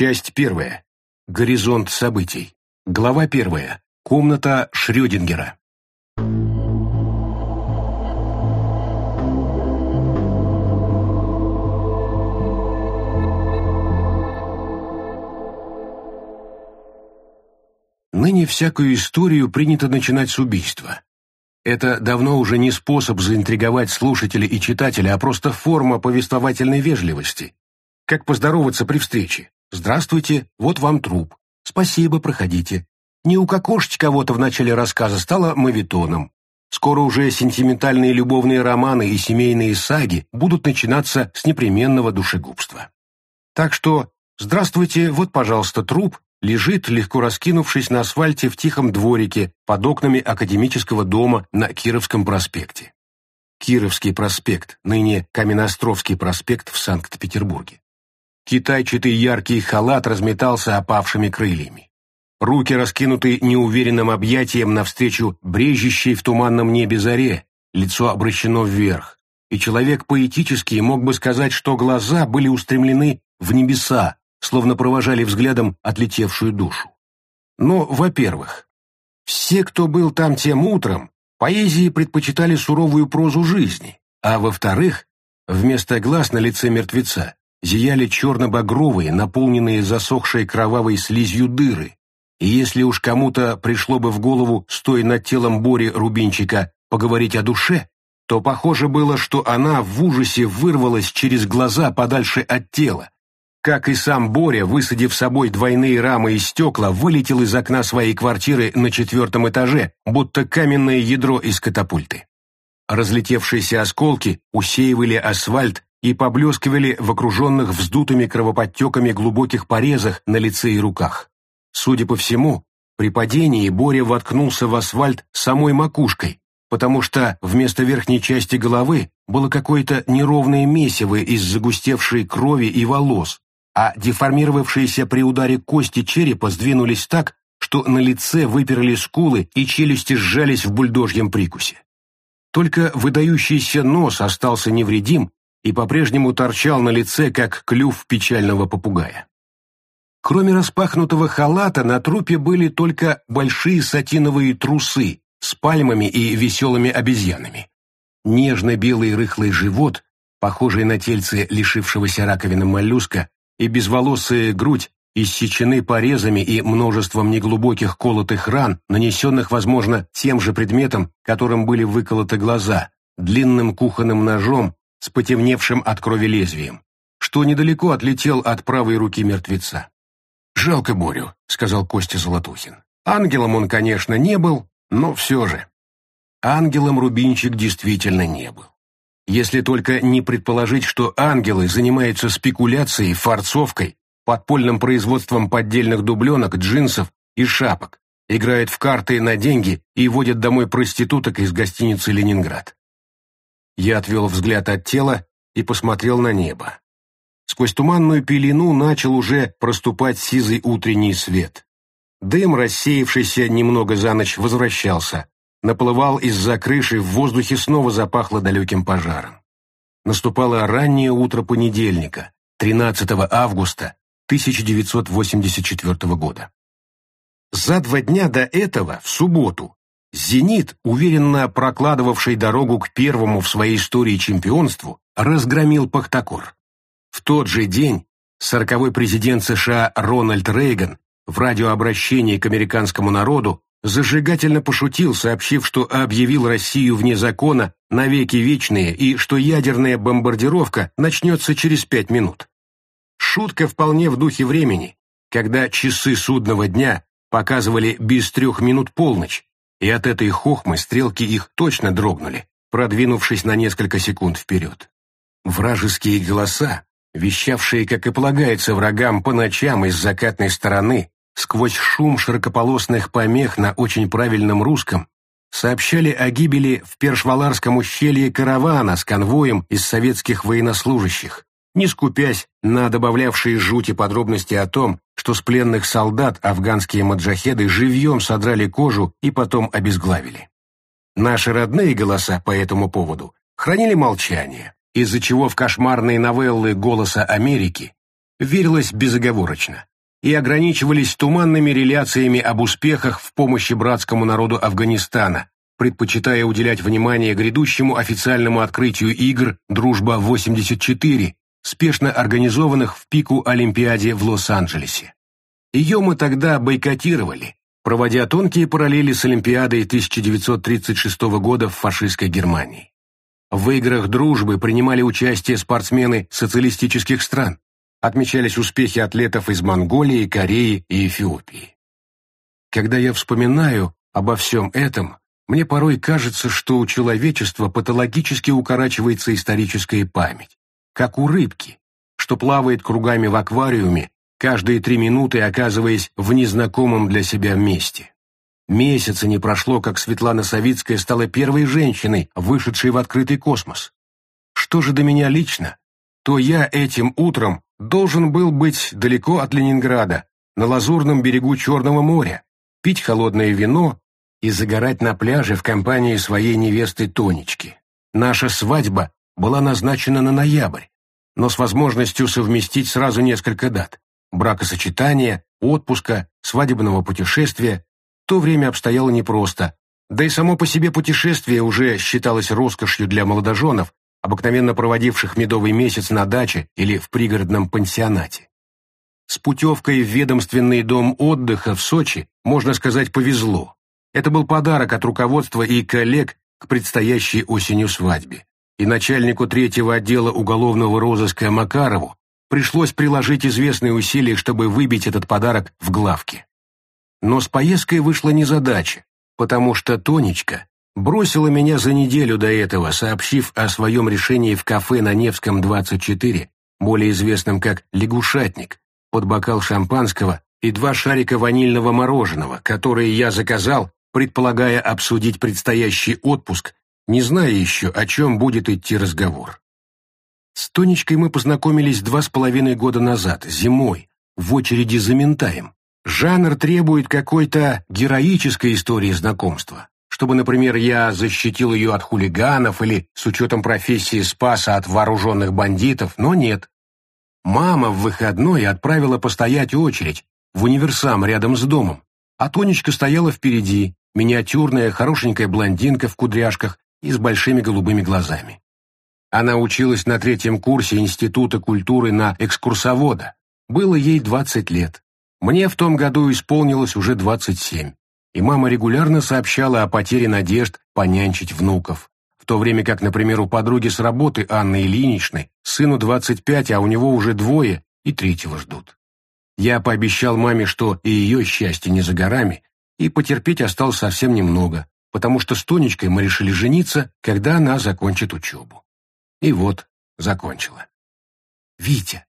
Часть первая. Горизонт событий. Глава первая. Комната Шрёдингера. Ныне всякую историю принято начинать с убийства. Это давно уже не способ заинтриговать слушателя и читателя, а просто форма повествовательной вежливости. Как поздороваться при встрече? «Здравствуйте, вот вам труп. Спасибо, проходите». Не укокошить кого-то в начале рассказа стало мавитоном. Скоро уже сентиментальные любовные романы и семейные саги будут начинаться с непременного душегубства. Так что «Здравствуйте, вот, пожалуйста, труп» лежит, легко раскинувшись на асфальте в тихом дворике под окнами академического дома на Кировском проспекте. Кировский проспект, ныне Каменноостровский проспект в Санкт-Петербурге. Китайчатый яркий халат разметался опавшими крыльями. Руки раскинуты неуверенным объятием навстречу брежущей в туманном небе заре, лицо обращено вверх, и человек поэтический мог бы сказать, что глаза были устремлены в небеса, словно провожали взглядом отлетевшую душу. Но, во-первых, все, кто был там тем утром, поэзии предпочитали суровую прозу жизни, а во-вторых, вместо глаз на лице мертвеца зияли черно-багровые, наполненные засохшей кровавой слизью дыры, и если уж кому-то пришло бы в голову, стоя над телом Бори Рубинчика, поговорить о душе, то похоже было, что она в ужасе вырвалась через глаза подальше от тела. Как и сам Боря, высадив собой двойные рамы и стекла, вылетел из окна своей квартиры на четвертом этаже, будто каменное ядро из катапульты. Разлетевшиеся осколки усеивали асфальт и поблескивали в окруженных вздутыми кровоподтеками глубоких порезах на лице и руках. Судя по всему, при падении Боря воткнулся в асфальт самой макушкой, потому что вместо верхней части головы было какое-то неровное месиво из загустевшей крови и волос, а деформировавшиеся при ударе кости черепа сдвинулись так, что на лице выперли скулы и челюсти сжались в бульдожьем прикусе. Только выдающийся нос остался невредим и по-прежнему торчал на лице, как клюв печального попугая. Кроме распахнутого халата, на трупе были только большие сатиновые трусы с пальмами и веселыми обезьянами. Нежно-белый рыхлый живот, похожий на тельце лишившегося раковины моллюска, и безволосая грудь иссечены порезами и множеством неглубоких колотых ран, нанесенных, возможно, тем же предметом, которым были выколоты глаза, длинным кухонным ножом с потемневшим от крови лезвием, что недалеко отлетел от правой руки мертвеца. «Жалко Борю», — сказал Костя Золотухин. «Ангелом он, конечно, не был, но все же». Ангелом Рубинчик действительно не был. Если только не предположить, что ангелы занимаются спекуляцией, фарцовкой, подпольным производством поддельных дубленок, джинсов и шапок, играют в карты на деньги и водят домой проституток из гостиницы «Ленинград». Я отвел взгляд от тела и посмотрел на небо. Сквозь туманную пелену начал уже проступать сизый утренний свет. Дым, рассеявшийся немного за ночь, возвращался. Наплывал из-за крыши, в воздухе снова запахло далеким пожаром. Наступало раннее утро понедельника, 13 августа 1984 года. За два дня до этого, в субботу, «Зенит», уверенно прокладывавший дорогу к первому в своей истории чемпионству, разгромил Пахтакор. В тот же день сороковой президент США Рональд Рейган в радиообращении к американскому народу зажигательно пошутил, сообщив, что объявил Россию вне закона навеки вечные и что ядерная бомбардировка начнется через пять минут. Шутка вполне в духе времени, когда часы судного дня показывали без трех минут полночь, и от этой хохмы стрелки их точно дрогнули, продвинувшись на несколько секунд вперед. Вражеские голоса, вещавшие, как и полагается врагам по ночам из закатной стороны, сквозь шум широкополосных помех на очень правильном русском, сообщали о гибели в Першваларском ущелье каравана с конвоем из советских военнослужащих, не скупясь на добавлявшие жути подробности о том, что с пленных солдат афганские маджахеды живьем содрали кожу и потом обезглавили. Наши родные голоса по этому поводу хранили молчание, из-за чего в кошмарные новеллы «Голоса Америки» верилось безоговорочно и ограничивались туманными реляциями об успехах в помощи братскому народу Афганистана, предпочитая уделять внимание грядущему официальному открытию игр «Дружба-84», спешно организованных в пику Олимпиаде в Лос-Анджелесе. Ее мы тогда бойкотировали, проводя тонкие параллели с Олимпиадой 1936 года в фашистской Германии. В играх дружбы принимали участие спортсмены социалистических стран, отмечались успехи атлетов из Монголии, Кореи и Эфиопии. Когда я вспоминаю обо всем этом, мне порой кажется, что у человечества патологически укорачивается историческая память, как у рыбки, что плавает кругами в аквариуме, каждые три минуты оказываясь в незнакомом для себя месте. Месяца не прошло, как Светлана Савицкая стала первой женщиной, вышедшей в открытый космос. Что же до меня лично, то я этим утром должен был быть далеко от Ленинграда, на лазурном берегу Черного моря, пить холодное вино и загорать на пляже в компании своей невесты Тонечки. Наша свадьба была назначена на ноябрь, но с возможностью совместить сразу несколько дат – бракосочетания, отпуска, свадебного путешествия. То время обстояло непросто, да и само по себе путешествие уже считалось роскошью для молодоженов, обыкновенно проводивших медовый месяц на даче или в пригородном пансионате. С путевкой в ведомственный дом отдыха в Сочи, можно сказать, повезло. Это был подарок от руководства и коллег к предстоящей осенью свадьбе. И начальнику третьего отдела уголовного розыска Макарову пришлось приложить известные усилия, чтобы выбить этот подарок в главке. Но с поездкой вышла незадача, потому что Тонечка бросила меня за неделю до этого, сообщив о своем решении в кафе на Невском 24, более известном как «Лягушатник», под бокал шампанского и два шарика ванильного мороженого, которые я заказал предполагая обсудить предстоящий отпуск, не зная еще, о чем будет идти разговор. С Тонечкой мы познакомились два с половиной года назад, зимой, в очереди за ментаем. Жанр требует какой-то героической истории знакомства, чтобы, например, я защитил ее от хулиганов или с учетом профессии спаса от вооруженных бандитов, но нет. Мама в выходной отправила постоять очередь в универсам рядом с домом, а Тонечка стояла впереди, миниатюрная, хорошенькая блондинка в кудряшках и с большими голубыми глазами. Она училась на третьем курсе Института культуры на экскурсовода. Было ей 20 лет. Мне в том году исполнилось уже 27. И мама регулярно сообщала о потере надежд понянчить внуков. В то время как, например, у подруги с работы Анны Ильиничны сыну 25, а у него уже двое и третьего ждут. Я пообещал маме, что и ее счастье не за горами, и потерпеть осталось совсем немного, потому что с Тонечкой мы решили жениться, когда она закончит учебу. И вот, закончила. «Витя,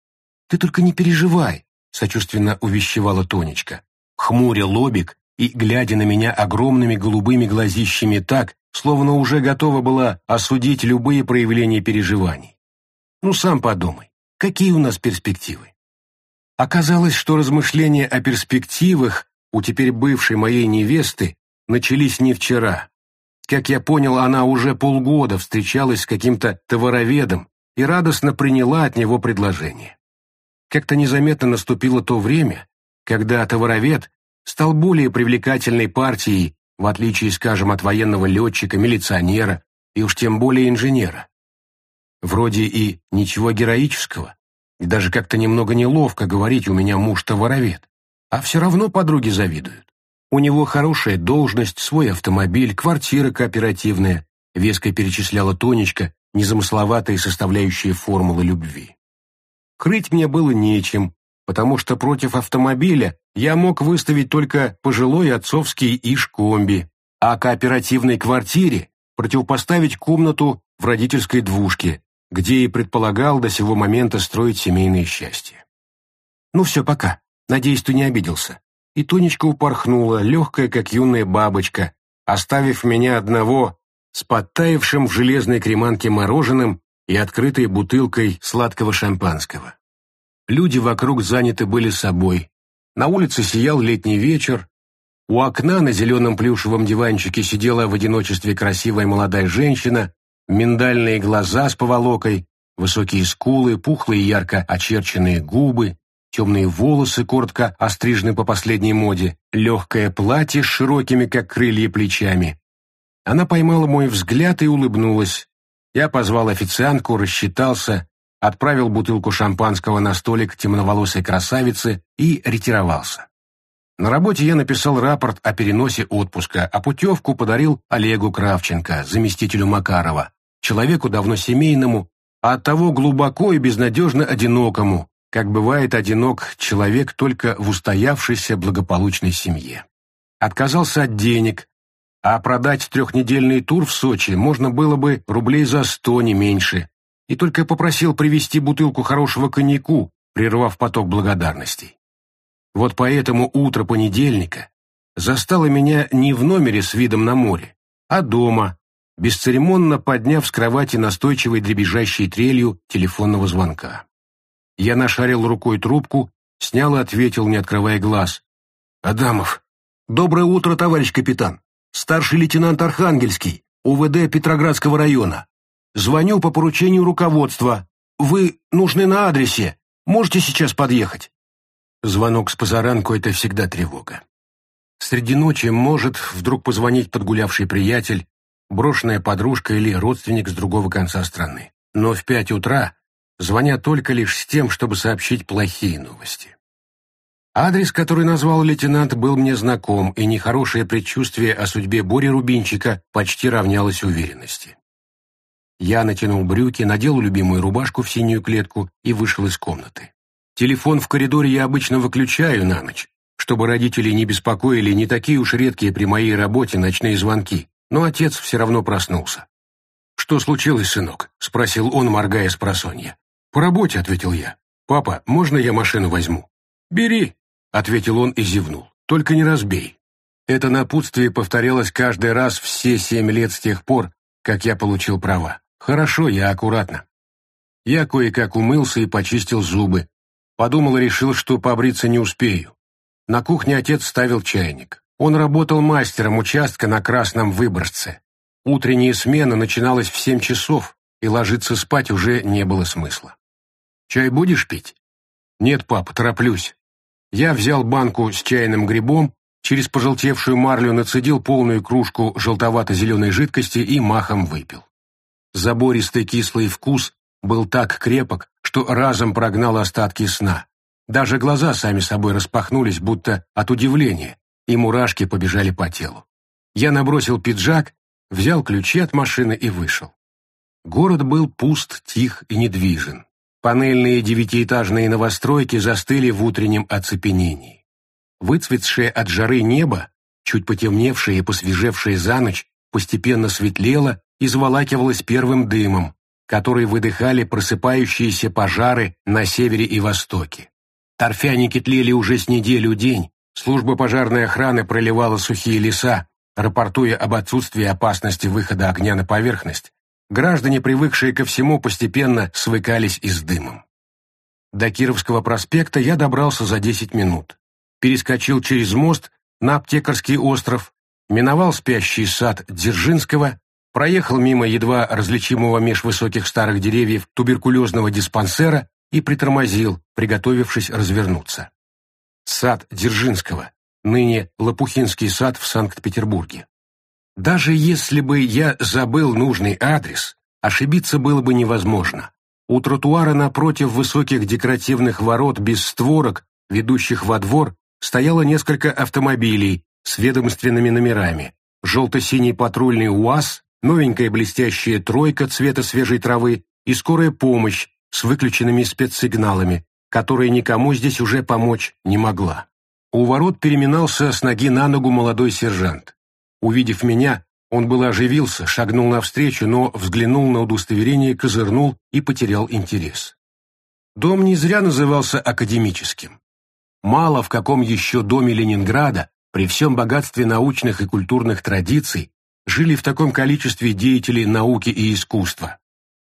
ты только не переживай», — сочувственно увещевала Тонечка, хмуря лобик и глядя на меня огромными голубыми глазищами так, словно уже готова была осудить любые проявления переживаний. Ну, сам подумай, какие у нас перспективы? Оказалось, что размышления о перспективах у теперь бывшей моей невесты начались не вчера. Как я понял, она уже полгода встречалась с каким-то товароведом и радостно приняла от него предложение. Как-то незаметно наступило то время, когда товаровед стал более привлекательной партией, в отличие, скажем, от военного летчика, милиционера и уж тем более инженера. Вроде и ничего героического, и даже как-то немного неловко говорить «у меня муж товаровед». А все равно подруги завидуют. У него хорошая должность, свой автомобиль, квартира кооперативная, веско перечисляла Тонечка, незамысловатые составляющие формулы любви. Крыть мне было нечем, потому что против автомобиля я мог выставить только пожилой отцовский иш-комби, а кооперативной квартире противопоставить комнату в родительской двушке, где и предполагал до сего момента строить семейное счастье. Ну все, пока. Надеюсь, ты не обиделся. И Тонечка упорхнула, легкая, как юная бабочка, оставив меня одного с подтаявшим в железной креманке мороженым и открытой бутылкой сладкого шампанского. Люди вокруг заняты были собой. На улице сиял летний вечер. У окна на зеленом плюшевом диванчике сидела в одиночестве красивая молодая женщина, миндальные глаза с поволокой, Высокие скулы, пухлые ярко очерченные губы, темные волосы, коротко острижены по последней моде, легкое платье с широкими, как крылья, плечами. Она поймала мой взгляд и улыбнулась. Я позвал официантку, рассчитался, отправил бутылку шампанского на столик темноволосой красавицы и ретировался. На работе я написал рапорт о переносе отпуска, а путевку подарил Олегу Кравченко, заместителю Макарова, человеку давно семейному, а оттого глубоко и безнадежно одинокому, как бывает одинок человек только в устоявшейся благополучной семье. Отказался от денег, а продать трехнедельный тур в Сочи можно было бы рублей за сто, не меньше, и только попросил привезти бутылку хорошего коньяку, прервав поток благодарностей. Вот поэтому утро понедельника застало меня не в номере с видом на море, а дома, бесцеремонно подняв с кровати настойчивой дребезжащей трелью телефонного звонка. Я нашарил рукой трубку, снял и ответил, не открывая глаз. «Адамов». «Доброе утро, товарищ капитан. Старший лейтенант Архангельский, УВД Петроградского района. Звоню по поручению руководства. Вы нужны на адресе. Можете сейчас подъехать?» Звонок с позаранку — это всегда тревога. Среди ночи может вдруг позвонить подгулявший приятель, брошенная подружка или родственник с другого конца страны. Но в пять утра звонят только лишь с тем, чтобы сообщить плохие новости. Адрес, который назвал лейтенант, был мне знаком, и нехорошее предчувствие о судьбе Бори Рубинчика почти равнялось уверенности. Я натянул брюки, надел любимую рубашку в синюю клетку и вышел из комнаты. Телефон в коридоре я обычно выключаю на ночь, чтобы родители не беспокоили не такие уж редкие при моей работе ночные звонки, но отец все равно проснулся. «Что случилось, сынок?» — спросил он, моргая с просонья. «По работе», — ответил я. «Папа, можно я машину возьму?» «Бери», — ответил он и зевнул. «Только не разбей». Это напутствие повторялось каждый раз все семь лет с тех пор, как я получил права. Хорошо, я аккуратно. Я кое-как умылся и почистил зубы, Подумал и решил, что побриться не успею. На кухне отец ставил чайник. Он работал мастером участка на Красном Выборжце. Утренняя смена начиналась в семь часов, и ложиться спать уже не было смысла. «Чай будешь пить?» «Нет, пап, тороплюсь». Я взял банку с чайным грибом, через пожелтевшую марлю нацедил полную кружку желтовато-зеленой жидкости и махом выпил. Забористый кислый вкус был так крепок, что разом прогнал остатки сна. Даже глаза сами собой распахнулись, будто от удивления, и мурашки побежали по телу. Я набросил пиджак, взял ключи от машины и вышел. Город был пуст, тих и недвижен. Панельные девятиэтажные новостройки застыли в утреннем оцепенении. Выцветшее от жары небо, чуть потемневшее и посвежевшее за ночь, постепенно светлело и заволакивалось первым дымом, который выдыхали просыпающиеся пожары на севере и востоке. Торфяники тлели уже с неделю день, служба пожарной охраны проливала сухие леса, рапортуя об отсутствии опасности выхода огня на поверхность. Граждане, привыкшие ко всему, постепенно свыкались и с дымом. До Кировского проспекта я добрался за 10 минут. Перескочил через мост на Аптекарский остров, миновал спящий сад Дзержинского проехал мимо едва различимого меж высоких старых деревьев туберкулезного диспансера и притормозил, приготовившись развернуться. Сад Дзержинского, ныне Лопухинский сад в Санкт-Петербурге. Даже если бы я забыл нужный адрес, ошибиться было бы невозможно. У тротуара напротив высоких декоративных ворот без створок, ведущих во двор, стояло несколько автомобилей с ведомственными номерами. Желто-синий патрульный УАЗ новенькая блестящая тройка цвета свежей травы и скорая помощь с выключенными спецсигналами, которая никому здесь уже помочь не могла. У ворот переминался с ноги на ногу молодой сержант. Увидев меня, он было оживился, шагнул навстречу, но взглянул на удостоверение, козырнул и потерял интерес. Дом не зря назывался академическим. Мало в каком еще доме Ленинграда, при всем богатстве научных и культурных традиций, жили в таком количестве деятели науки и искусства.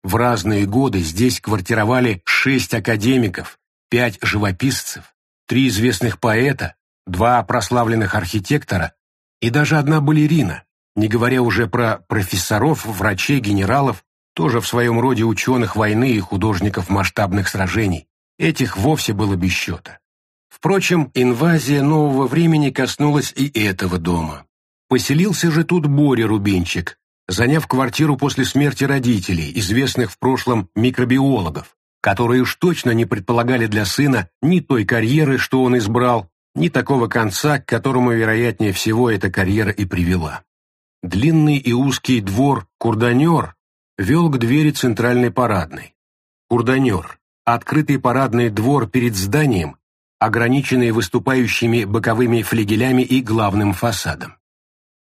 В разные годы здесь квартировали шесть академиков, пять живописцев, три известных поэта, два прославленных архитектора и даже одна балерина, не говоря уже про профессоров, врачей, генералов, тоже в своем роде ученых войны и художников масштабных сражений. Этих вовсе было без счета. Впрочем, инвазия нового времени коснулась и этого дома. Поселился же тут Боря Рубинчик, заняв квартиру после смерти родителей, известных в прошлом микробиологов, которые уж точно не предполагали для сына ни той карьеры, что он избрал, ни такого конца, к которому, вероятнее всего, эта карьера и привела. Длинный и узкий двор «Курданер» вел к двери центральной парадной. Курданер – открытый парадный двор перед зданием, ограниченный выступающими боковыми флигелями и главным фасадом.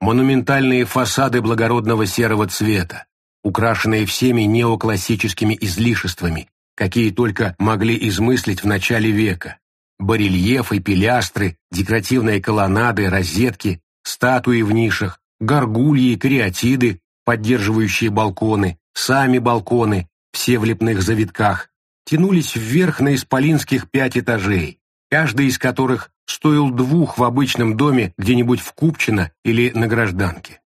Монументальные фасады благородного серого цвета, украшенные всеми неоклассическими излишествами, какие только могли измыслить в начале века. Барельефы, пилястры, декоративные колоннады, розетки, статуи в нишах, горгульи, кариатиды, поддерживающие балконы, сами балконы, все в лепных завитках, тянулись вверх на исполинских пять этажей, каждый из которых стоил двух в обычном доме где-нибудь в Купчино или на Гражданке.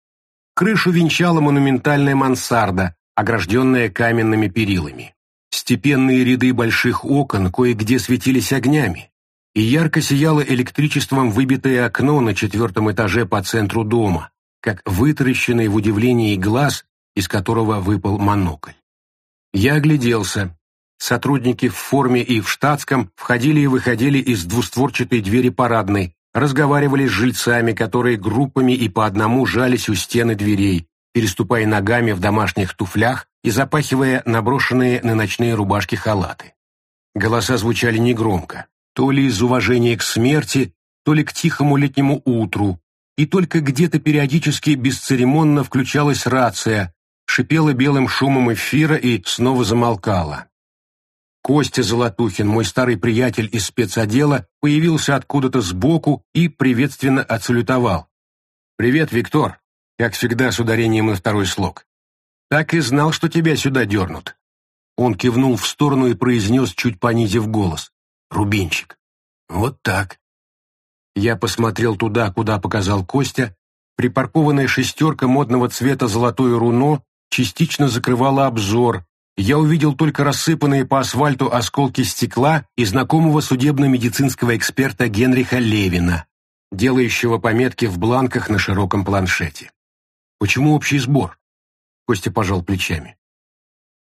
Крышу венчала монументальная мансарда, огражденная каменными перилами. Степенные ряды больших окон кое-где светились огнями, и ярко сияло электричеством выбитое окно на четвертом этаже по центру дома, как вытаращенный в удивлении глаз, из которого выпал монокль. Я огляделся. Сотрудники в форме и в штатском входили и выходили из двустворчатой двери парадной, разговаривали с жильцами, которые группами и по одному жались у стены дверей, переступая ногами в домашних туфлях и запахивая наброшенные на ночные рубашки халаты. Голоса звучали негромко, то ли из уважения к смерти, то ли к тихому летнему утру, и только где-то периодически бесцеремонно включалась рация, шипела белым шумом эфира и снова замолкала. Костя Золотухин, мой старый приятель из спецотдела, появился откуда-то сбоку и приветственно отсалютовал. «Привет, Виктор!» как всегда с ударением на второй слог. «Так и знал, что тебя сюда дернут». Он кивнул в сторону и произнес, чуть понизив голос. «Рубинчик». «Вот так». Я посмотрел туда, куда показал Костя. Припаркованная шестерка модного цвета золотое руно частично закрывала обзор. Я увидел только рассыпанные по асфальту осколки стекла и знакомого судебно-медицинского эксперта Генриха Левина, делающего пометки в бланках на широком планшете. «Почему общий сбор?» Костя пожал плечами.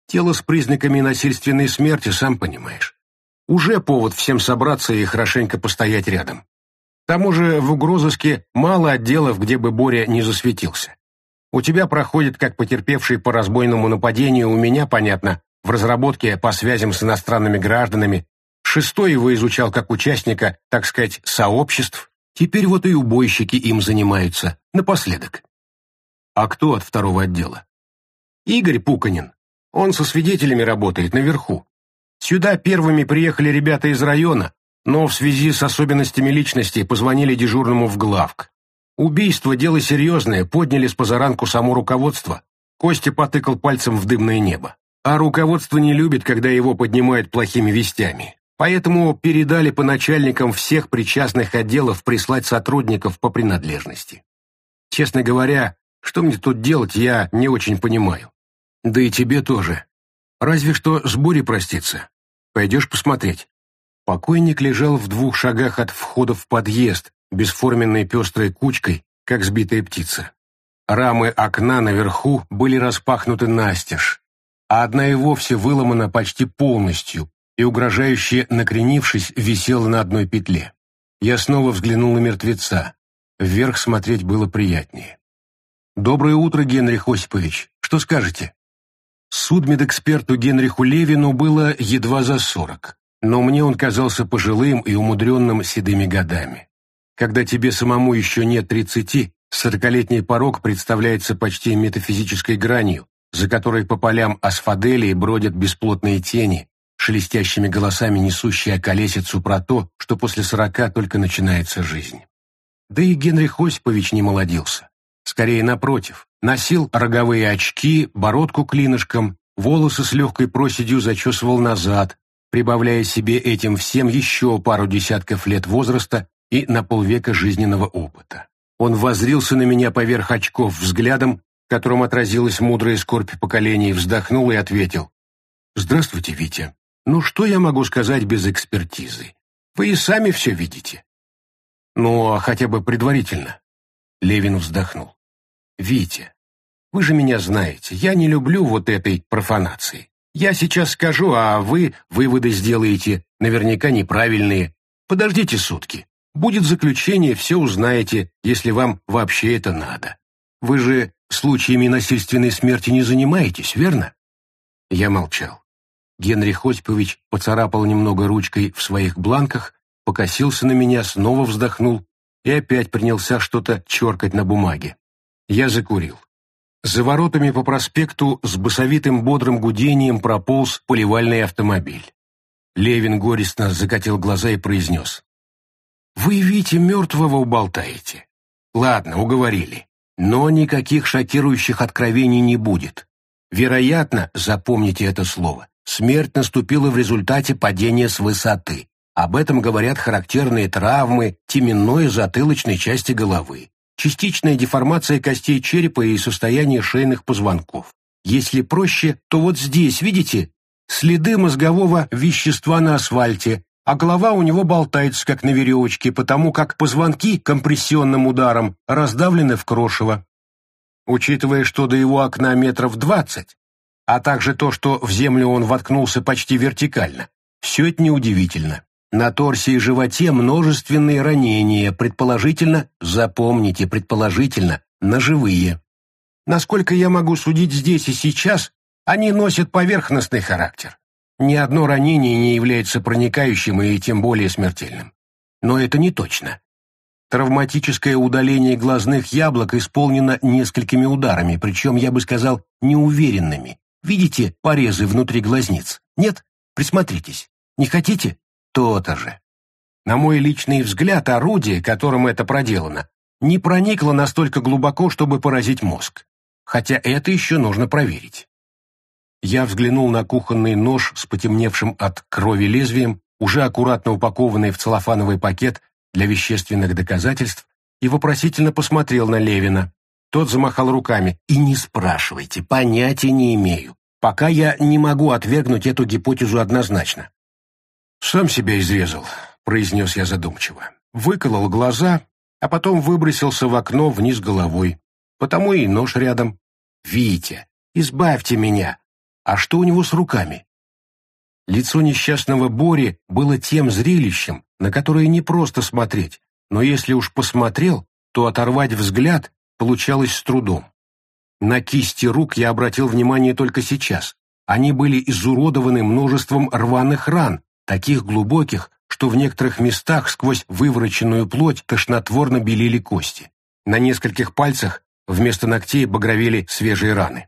«Тело с признаками насильственной смерти, сам понимаешь. Уже повод всем собраться и хорошенько постоять рядом. К тому же в угрозыске мало отделов, где бы Боря не засветился. У тебя проходит как потерпевший по разбойному нападению, у меня, понятно, в разработке по связям с иностранными гражданами. Шестой его изучал как участника, так сказать, сообществ. Теперь вот и убойщики им занимаются, напоследок. А кто от второго отдела? Игорь Пуканин. Он со свидетелями работает наверху. Сюда первыми приехали ребята из района, но в связи с особенностями личности позвонили дежурному в главк. Убийство – дело серьезное, подняли с позаранку само руководство. Костя потыкал пальцем в дымное небо. А руководство не любит, когда его поднимают плохими вестями. Поэтому передали по начальникам всех причастных отделов прислать сотрудников по принадлежности. Честно говоря, что мне тут делать, я не очень понимаю. Да и тебе тоже. Разве что с бурей проститься. Пойдешь посмотреть. Покойник лежал в двух шагах от входа в подъезд, бесформенной пестрой кучкой, как сбитая птица. Рамы окна наверху были распахнуты настежь, а одна и вовсе выломана почти полностью и, угрожающе накренившись, висела на одной петле. Я снова взглянул на мертвеца. Вверх смотреть было приятнее. «Доброе утро, Генрих Осипович. Что скажете?» Судмедэксперту Генриху Левину было едва за сорок но мне он казался пожилым и умудренным седыми годами. Когда тебе самому еще нет тридцати, сорокалетний порог представляется почти метафизической гранью, за которой по полям асфаделии бродят бесплотные тени, шелестящими голосами несущие колесицу про то, что после сорока только начинается жизнь. Да и Генрих Осипович не молодился. Скорее, напротив, носил роговые очки, бородку клинышком, волосы с легкой проседью зачесывал назад, прибавляя себе этим всем еще пару десятков лет возраста и на полвека жизненного опыта. Он воззрился на меня поверх очков взглядом, которым отразилась мудрая скорбь поколений, вздохнул и ответил. «Здравствуйте, Витя. Ну что я могу сказать без экспертизы? Вы и сами все видите». «Ну, а хотя бы предварительно». Левин вздохнул. «Витя, вы же меня знаете, я не люблю вот этой профанации. Я сейчас скажу, а вы выводы сделаете, наверняка неправильные. Подождите сутки. Будет заключение, все узнаете, если вам вообще это надо. Вы же случаями насильственной смерти не занимаетесь, верно?» Я молчал. Генрих Осипович поцарапал немного ручкой в своих бланках, покосился на меня, снова вздохнул и опять принялся что-то черкать на бумаге. Я закурил. За воротами по проспекту с басовитым бодрым гудением прополз поливальный автомобиль. Левин горестно закатил глаза и произнес. «Вы, Витя, мертвого уболтаете. Ладно, уговорили. Но никаких шокирующих откровений не будет. Вероятно, запомните это слово, смерть наступила в результате падения с высоты. Об этом говорят характерные травмы теменной и затылочной части головы, частичная деформация костей черепа и состояние шейных позвонков. Если проще, то вот здесь, видите, следы мозгового вещества на асфальте, а голова у него болтается, как на веревочке, потому как позвонки компрессионным ударом раздавлены в крошево. Учитывая, что до его окна метров двадцать, а также то, что в землю он воткнулся почти вертикально, все это неудивительно. На торсе и животе множественные ранения, предположительно, запомните, предположительно, ножевые. Насколько я могу судить здесь и сейчас, они носят поверхностный характер. Ни одно ранение не является проникающим и тем более смертельным. Но это не точно. Травматическое удаление глазных яблок исполнено несколькими ударами, причем, я бы сказал, неуверенными. Видите порезы внутри глазниц? Нет? Присмотритесь. Не хотите? То-то же. На мой личный взгляд, орудие, которым это проделано, не проникло настолько глубоко, чтобы поразить мозг. Хотя это еще нужно проверить. Я взглянул на кухонный нож с потемневшим от крови лезвием, уже аккуратно упакованный в целлофановый пакет для вещественных доказательств, и вопросительно посмотрел на Левина. Тот замахал руками. «И не спрашивайте, понятия не имею. Пока я не могу отвергнуть эту гипотезу однозначно. «Сам себя изрезал», — произнес я задумчиво. Выколол глаза, а потом выбросился в окно вниз головой. Потому и нож рядом. «Витя, избавьте меня! А что у него с руками?» Лицо несчастного Бори было тем зрелищем, на которое не просто смотреть, но если уж посмотрел, то оторвать взгляд получалось с трудом. На кисти рук я обратил внимание только сейчас. Они были изуродованы множеством рваных ран, таких глубоких, что в некоторых местах сквозь вывороченную плоть тошнотворно белили кости. На нескольких пальцах вместо ногтей багровели свежие раны.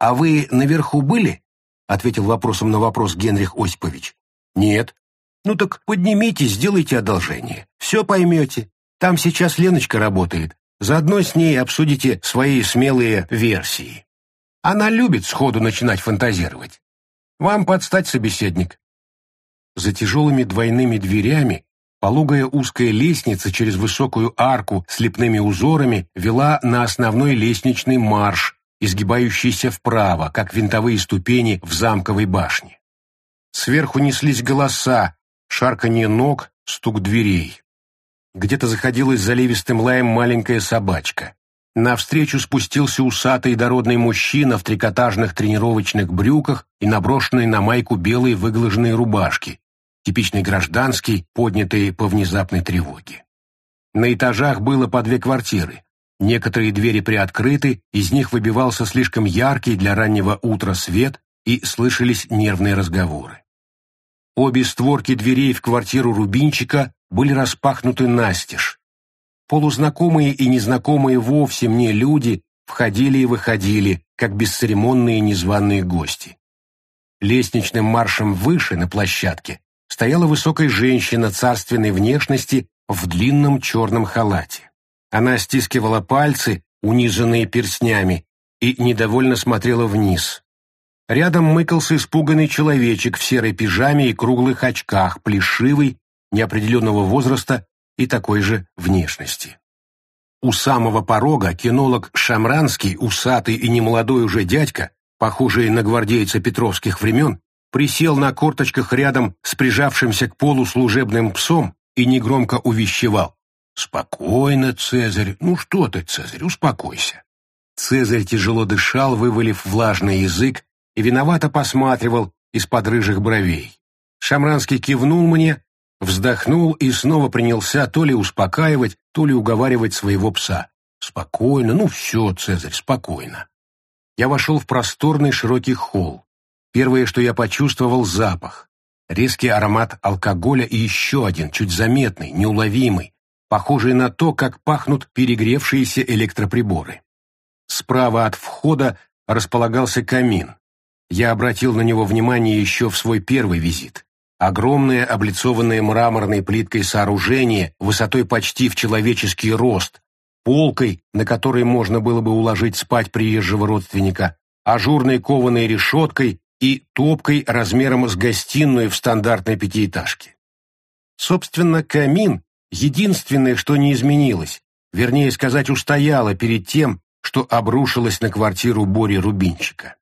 «А вы наверху были?» — ответил вопросом на вопрос Генрих Осипович. «Нет». «Ну так поднимитесь, сделайте одолжение. Все поймете. Там сейчас Леночка работает. Заодно с ней обсудите свои смелые версии. Она любит сходу начинать фантазировать. Вам подстать собеседник. За тяжелыми двойными дверями пологая узкая лестница через высокую арку с лепными узорами вела на основной лестничный марш, изгибающийся вправо, как винтовые ступени в замковой башне. Сверху неслись голоса, шарканье ног, стук дверей. Где-то заходилась заливистым лаем маленькая собачка. Навстречу спустился усатый дородный мужчина в трикотажных тренировочных брюках и наброшенной на майку белой выглаженной рубашки, типичный гражданский, поднятый по внезапной тревоге. На этажах было по две квартиры. Некоторые двери приоткрыты, из них выбивался слишком яркий для раннего утра свет, и слышались нервные разговоры. Обе створки дверей в квартиру Рубинчика были распахнуты настежь. Полузнакомые и незнакомые вовсе мне люди входили и выходили, как бесцеремонные незваные гости. Лестничным маршем выше, на площадке, стояла высокая женщина царственной внешности в длинном черном халате. Она стискивала пальцы, унизанные перстнями, и недовольно смотрела вниз. Рядом мыкался испуганный человечек в серой пижаме и круглых очках, плешивый, неопределенного возраста и такой же внешности. У самого порога кинолог Шамранский, усатый и немолодой уже дядька, похожий на гвардейца петровских времен, присел на корточках рядом с прижавшимся к полу служебным псом и негромко увещевал. «Спокойно, Цезарь, ну что ты, Цезарь, успокойся». Цезарь тяжело дышал, вывалив влажный язык, и виновато посматривал из-под рыжих бровей. Шамранский кивнул мне, вздохнул и снова принялся то ли успокаивать, то ли уговаривать своего пса. «Спокойно, ну все, Цезарь, спокойно». Я вошел в просторный широкий холл. Первое, что я почувствовал, запах. Резкий аромат алкоголя и еще один, чуть заметный, неуловимый, похожий на то, как пахнут перегревшиеся электроприборы. Справа от входа располагался камин. Я обратил на него внимание еще в свой первый визит. Огромное облицованное мраморной плиткой сооружение высотой почти в человеческий рост, полкой, на которой можно было бы уложить спать приезжего родственника, ажурной кованой решеткой и топкой размером с гостиную в стандартной пятиэтажке. Собственно, камин — единственное, что не изменилось, вернее сказать, устояло перед тем, что обрушилось на квартиру Бори Рубинчика.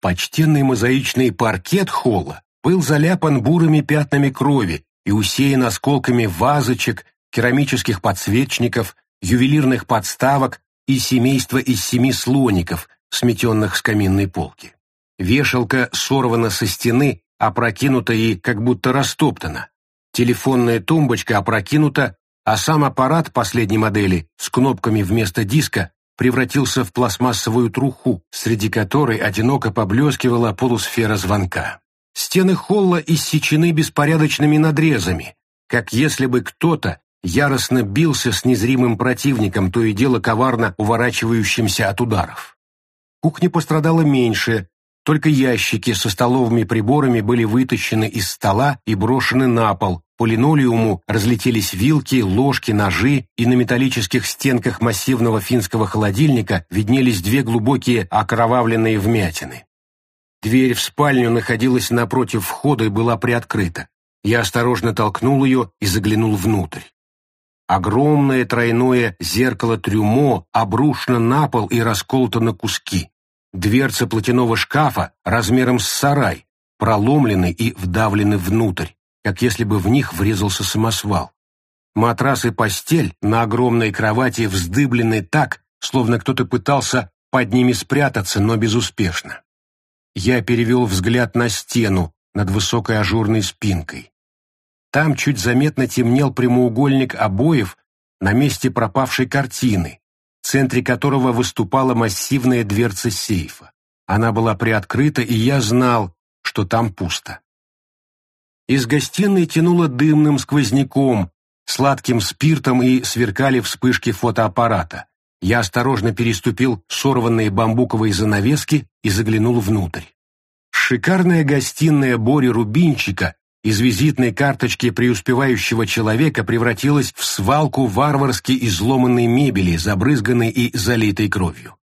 Почтенный мозаичный паркет холла был заляпан бурыми пятнами крови и усеян осколками вазочек, керамических подсвечников, ювелирных подставок и семейства из семи слоников, сметенных с каминной полки. Вешалка сорвана со стены, опрокинута и как будто растоптана. Телефонная тумбочка опрокинута, а сам аппарат последней модели с кнопками вместо диска превратился в пластмассовую труху, среди которой одиноко поблескивала полусфера звонка. Стены холла иссечены беспорядочными надрезами, как если бы кто-то яростно бился с незримым противником, то и дело коварно уворачивающимся от ударов. Кухня пострадала меньше, только ящики со столовыми приборами были вытащены из стола и брошены на пол, по линолеуму разлетелись вилки, ложки, ножи, и на металлических стенках массивного финского холодильника виднелись две глубокие окровавленные вмятины. Дверь в спальню находилась напротив входа и была приоткрыта. Я осторожно толкнул ее и заглянул внутрь. Огромное тройное зеркало трюмо обрушено на пол и расколото на куски. Дверцы платяного шкафа размером с сарай проломлены и вдавлены внутрь как если бы в них врезался самосвал. Матрас и постель на огромной кровати вздыблены так, словно кто-то пытался под ними спрятаться, но безуспешно. Я перевел взгляд на стену над высокой ажурной спинкой. Там чуть заметно темнел прямоугольник обоев на месте пропавшей картины, в центре которого выступала массивная дверца сейфа. Она была приоткрыта, и я знал, что там пусто. Из гостиной тянуло дымным сквозняком, сладким спиртом и сверкали вспышки фотоаппарата. Я осторожно переступил сорванные бамбуковые занавески и заглянул внутрь. Шикарная гостиная Бори Рубинчика из визитной карточки преуспевающего человека превратилась в свалку варварски изломанной мебели, забрызганной и залитой кровью.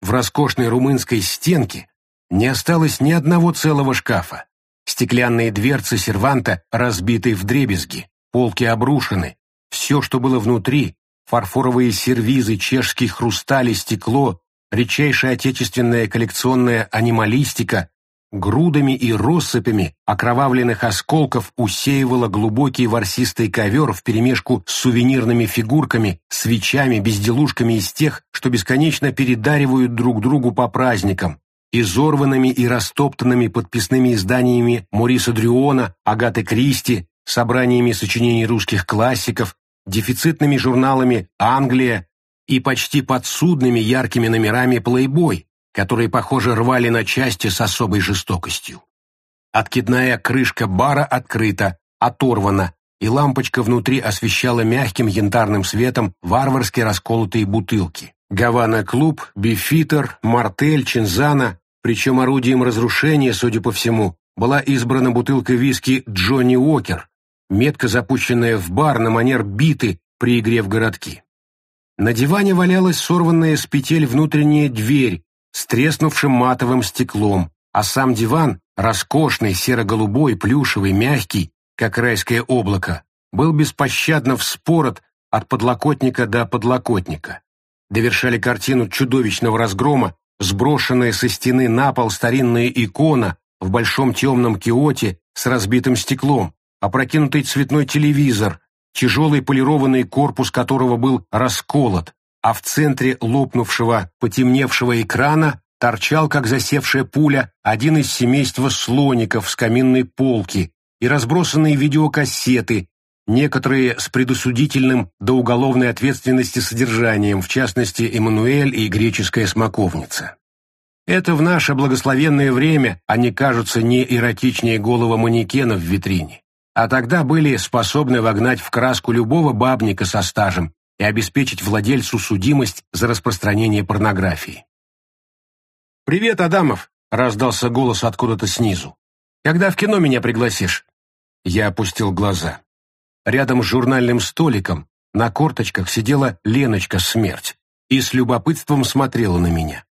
В роскошной румынской стенке не осталось ни одного целого шкафа. Стеклянные дверцы серванта разбиты вдребезги, полки обрушены. Все, что было внутри, фарфоровые сервизы, чешский хрусталь и стекло, редчайшая отечественная коллекционная анималистика, грудами и россыпями окровавленных осколков усеивала глубокий ворсистый ковер вперемешку с сувенирными фигурками, свечами, безделушками из тех, что бесконечно передаривают друг другу по праздникам, изорванными и растоптанными подписными изданиями Мориса Дрюона, Агаты Кристи, собраниями сочинений русских классиков, дефицитными журналами «Англия» и почти подсудными яркими номерами «Плейбой», которые, похоже, рвали на части с особой жестокостью. Откидная крышка бара открыта, оторвана, и лампочка внутри освещала мягким янтарным светом варварски расколотые бутылки. Гавана-клуб, Бифитер, Мартель, Чинзана причем орудием разрушения, судя по всему, была избрана бутылка виски «Джонни Уокер», метко запущенная в бар на манер биты при игре в городки. На диване валялась сорванная с петель внутренняя дверь с треснувшим матовым стеклом, а сам диван, роскошный, серо-голубой, плюшевый, мягкий, как райское облако, был беспощадно вспорот от подлокотника до подлокотника. Довершали картину чудовищного разгрома сброшенная со стены на пол старинная икона в большом темном киоте с разбитым стеклом, опрокинутый цветной телевизор, тяжелый полированный корпус которого был расколот, а в центре лопнувшего, потемневшего экрана торчал, как засевшая пуля, один из семейства слоников с каминной полки и разбросанные видеокассеты, некоторые с предусудительным до уголовной ответственности содержанием, в частности, Эммануэль и греческая смоковница. Это в наше благословенное время они кажутся не эротичнее голого манекена в витрине, а тогда были способны вогнать в краску любого бабника со стажем и обеспечить владельцу судимость за распространение порнографии. «Привет, Адамов!» — раздался голос откуда-то снизу. «Когда в кино меня пригласишь?» Я опустил глаза. Рядом с журнальным столиком на корточках сидела Леночка Смерть и с любопытством смотрела на меня.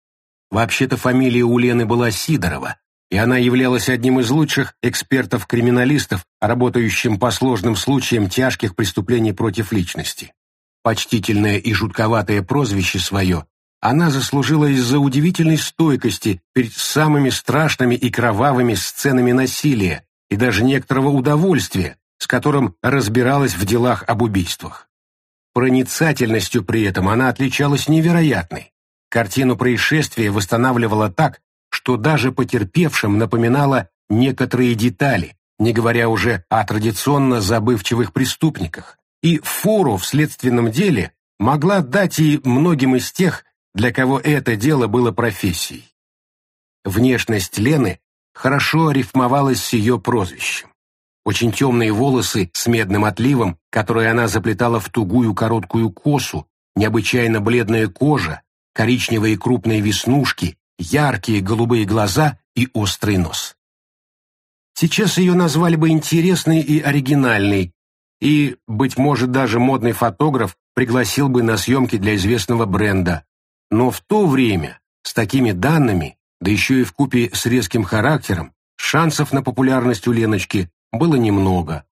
Вообще-то фамилия у Лены была Сидорова, и она являлась одним из лучших экспертов-криминалистов, работающим по сложным случаям тяжких преступлений против личности. Почтительное и жутковатое прозвище свое она заслужила из-за удивительной стойкости перед самыми страшными и кровавыми сценами насилия и даже некоторого удовольствия, с которым разбиралась в делах об убийствах. Проницательностью при этом она отличалась невероятной. Картину происшествия восстанавливала так, что даже потерпевшим напоминала некоторые детали, не говоря уже о традиционно забывчивых преступниках, и фору в следственном деле могла дать и многим из тех, для кого это дело было профессией. Внешность Лены хорошо рифмовалась с ее прозвищем. Очень темные волосы с медным отливом, которые она заплетала в тугую короткую косу, необычайно бледная кожа, коричневые крупные веснушки, яркие голубые глаза и острый нос. Сейчас ее назвали бы интересной и оригинальной, и, быть может, даже модный фотограф пригласил бы на съемки для известного бренда. Но в то время, с такими данными, да еще и в купе с резким характером, шансов на популярность у Леночки было немного.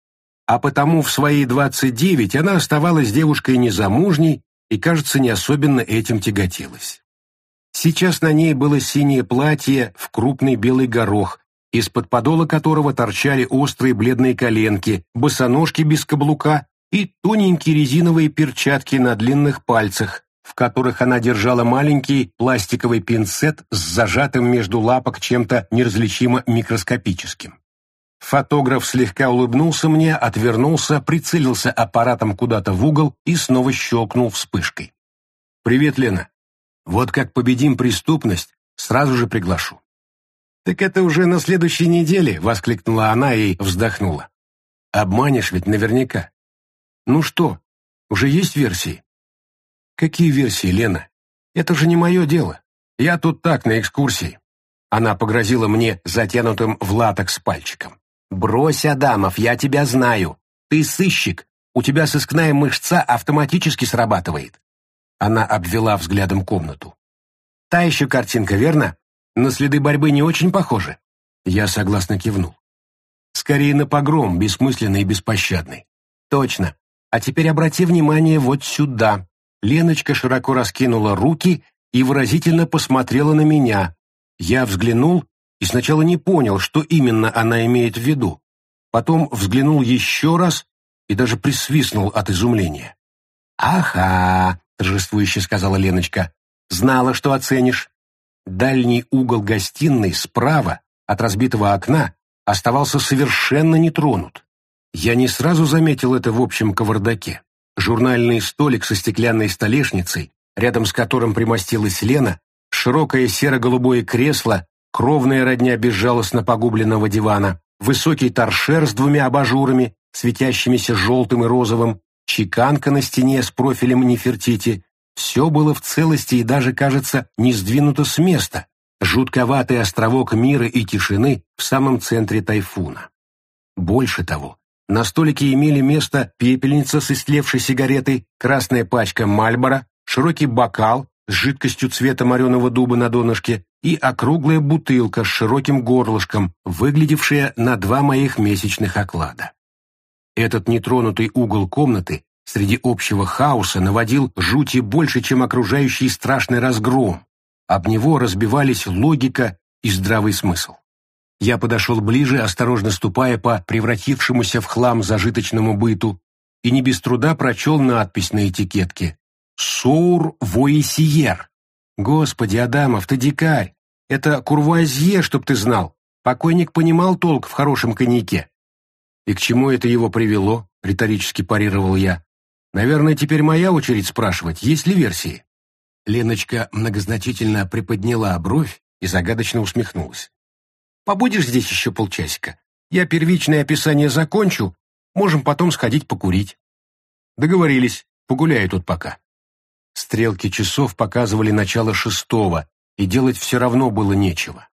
А потому в свои 29 она оставалась девушкой незамужней и, кажется, не особенно этим тяготилась. Сейчас на ней было синее платье в крупный белый горох, из-под подола которого торчали острые бледные коленки, босоножки без каблука и тоненькие резиновые перчатки на длинных пальцах, в которых она держала маленький пластиковый пинцет с зажатым между лапок чем-то неразличимо микроскопическим. Фотограф слегка улыбнулся мне, отвернулся, прицелился аппаратом куда-то в угол и снова щелкнул вспышкой. «Привет, Лена. Вот как победим преступность, сразу же приглашу». «Так это уже на следующей неделе», — воскликнула она и вздохнула. «Обманешь ведь наверняка». «Ну что, уже есть версии?» «Какие версии, Лена? Это же не мое дело. Я тут так, на экскурсии». Она погрозила мне затянутым в латекс пальчиком. «Брось, Адамов, я тебя знаю. Ты сыщик. У тебя сыскная мышца автоматически срабатывает». Она обвела взглядом комнату. «Та еще картинка, верно? На следы борьбы не очень похожи?» Я согласно кивнул. «Скорее на погром, бессмысленный и беспощадный». «Точно. А теперь обрати внимание вот сюда». Леночка широко раскинула руки и выразительно посмотрела на меня. Я взглянул и сначала не понял, что именно она имеет в виду. Потом взглянул еще раз и даже присвистнул от изумления. «Ага», — торжествующе сказала Леночка, — «знала, что оценишь». Дальний угол гостиной справа от разбитого окна оставался совершенно нетронут. Я не сразу заметил это в общем кавардаке. Журнальный столик со стеклянной столешницей, рядом с которым примостилась Лена, широкое серо-голубое кресло кровная родня безжалостно погубленного дивана, высокий торшер с двумя абажурами, светящимися желтым и розовым, чеканка на стене с профилем Нефертити. Все было в целости и даже, кажется, не сдвинуто с места. Жутковатый островок мира и тишины в самом центре тайфуна. Больше того, на столике имели место пепельница с истлевшей сигаретой, красная пачка Мальбора, широкий бокал с жидкостью цвета мореного дуба на донышке и округлая бутылка с широким горлышком, выглядевшая на два моих месячных оклада. Этот нетронутый угол комнаты среди общего хаоса наводил жути больше, чем окружающий страшный разгром. Об него разбивались логика и здравый смысл. Я подошел ближе, осторожно ступая по превратившемуся в хлам зажиточному быту, и не без труда прочел надпись на этикетке «Соур Воисиер». Господи, Адамов, ты дикарь! Это курвуазье, чтоб ты знал. Покойник понимал толк в хорошем коньяке. И к чему это его привело? Риторически парировал я. Наверное, теперь моя очередь спрашивать, есть ли версии? Леночка многозначительно приподняла бровь и загадочно усмехнулась. «Побудешь здесь еще полчасика? Я первичное описание закончу, можем потом сходить покурить». «Договорились, погуляю тут пока». Стрелки часов показывали начало шестого, и делать все равно было нечего.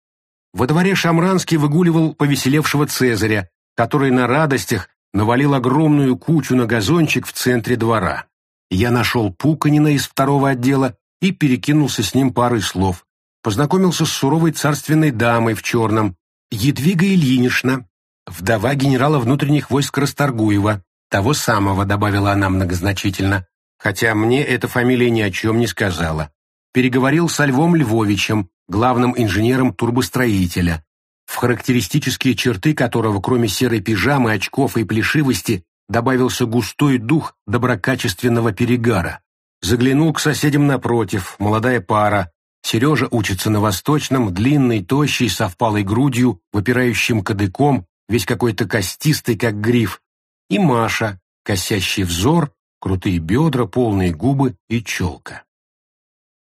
Во дворе Шамранский выгуливал повеселевшего Цезаря, который на радостях навалил огромную кучу на газончик в центре двора. Я нашел Пуканина из второго отдела и перекинулся с ним парой слов. Познакомился с суровой царственной дамой в черном, Едвига Ильинична, вдова генерала внутренних войск Расторгуева, того самого, добавила она многозначительно, хотя мне эта фамилия ни о чем не сказала. Переговорил со Львом Львовичем, главным инженером турбостроителя, в характеристические черты которого, кроме серой пижамы, очков и плешивости, добавился густой дух доброкачественного перегара. Заглянул к соседям напротив, молодая пара. Сережа учится на Восточном, длинный, тощий, со впалой грудью, выпирающим кадыком, весь какой-то костистый, как гриф. И Маша, косящий взор, крутые бедра, полные губы и челка.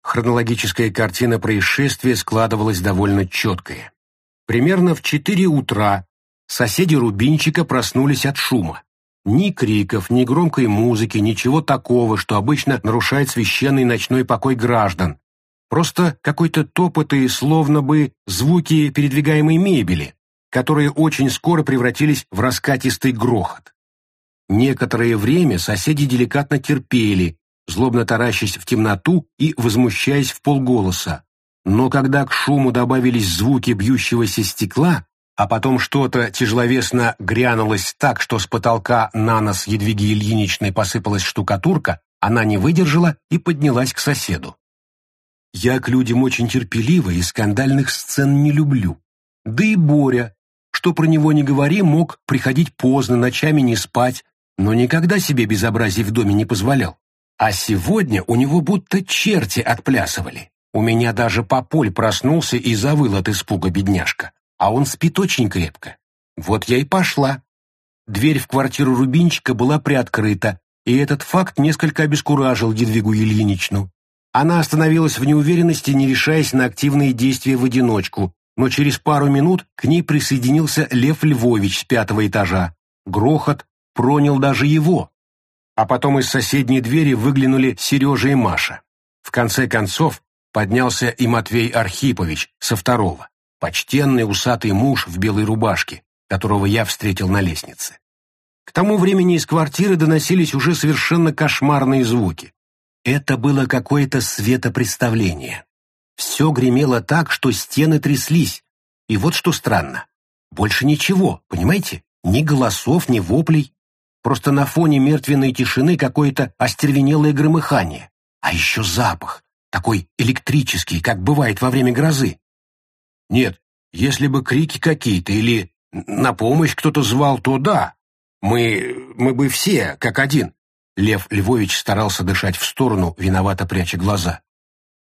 Хронологическая картина происшествия складывалась довольно четкая. Примерно в четыре утра соседи Рубинчика проснулись от шума. Ни криков, ни громкой музыки, ничего такого, что обычно нарушает священный ночной покой граждан. Просто какой-то топот и словно бы звуки передвигаемой мебели, которые очень скоро превратились в раскатистый грохот. Некоторое время соседи деликатно терпели, злобно таращась в темноту и возмущаясь в полголоса. Но когда к шуму добавились звуки бьющегося стекла, а потом что-то тяжеловесно грянулось так, что с потолка на нос Едвиги Ильиничной посыпалась штукатурка, она не выдержала и поднялась к соседу. Я к людям очень терпеливо и скандальных сцен не люблю. Да и Боря, что про него не говори, мог приходить поздно, ночами не спать, но никогда себе безобразий в доме не позволял. А сегодня у него будто черти отплясывали. У меня даже Пополь проснулся и завыл от испуга бедняжка а он спит очень крепко. Вот я и пошла. Дверь в квартиру Рубинчика была приоткрыта, и этот факт несколько обескуражил Едвигу Ильиничну. Она остановилась в неуверенности, не решаясь на активные действия в одиночку, но через пару минут к ней присоединился Лев Львович с пятого этажа. Грохот пронял даже его. А потом из соседней двери выглянули Сережа и Маша. В конце концов поднялся и Матвей Архипович со второго почтенный усатый муж в белой рубашке, которого я встретил на лестнице. К тому времени из квартиры доносились уже совершенно кошмарные звуки. Это было какое-то светопредставление. Все гремело так, что стены тряслись. И вот что странно. Больше ничего, понимаете? Ни голосов, ни воплей. Просто на фоне мертвенной тишины какое-то остервенелое громыхание. А еще запах, такой электрический, как бывает во время грозы. Нет, если бы крики какие-то или на помощь кто-то звал, то да. Мы, мы бы все, как один. Лев Львович старался дышать в сторону, виновато пряча глаза.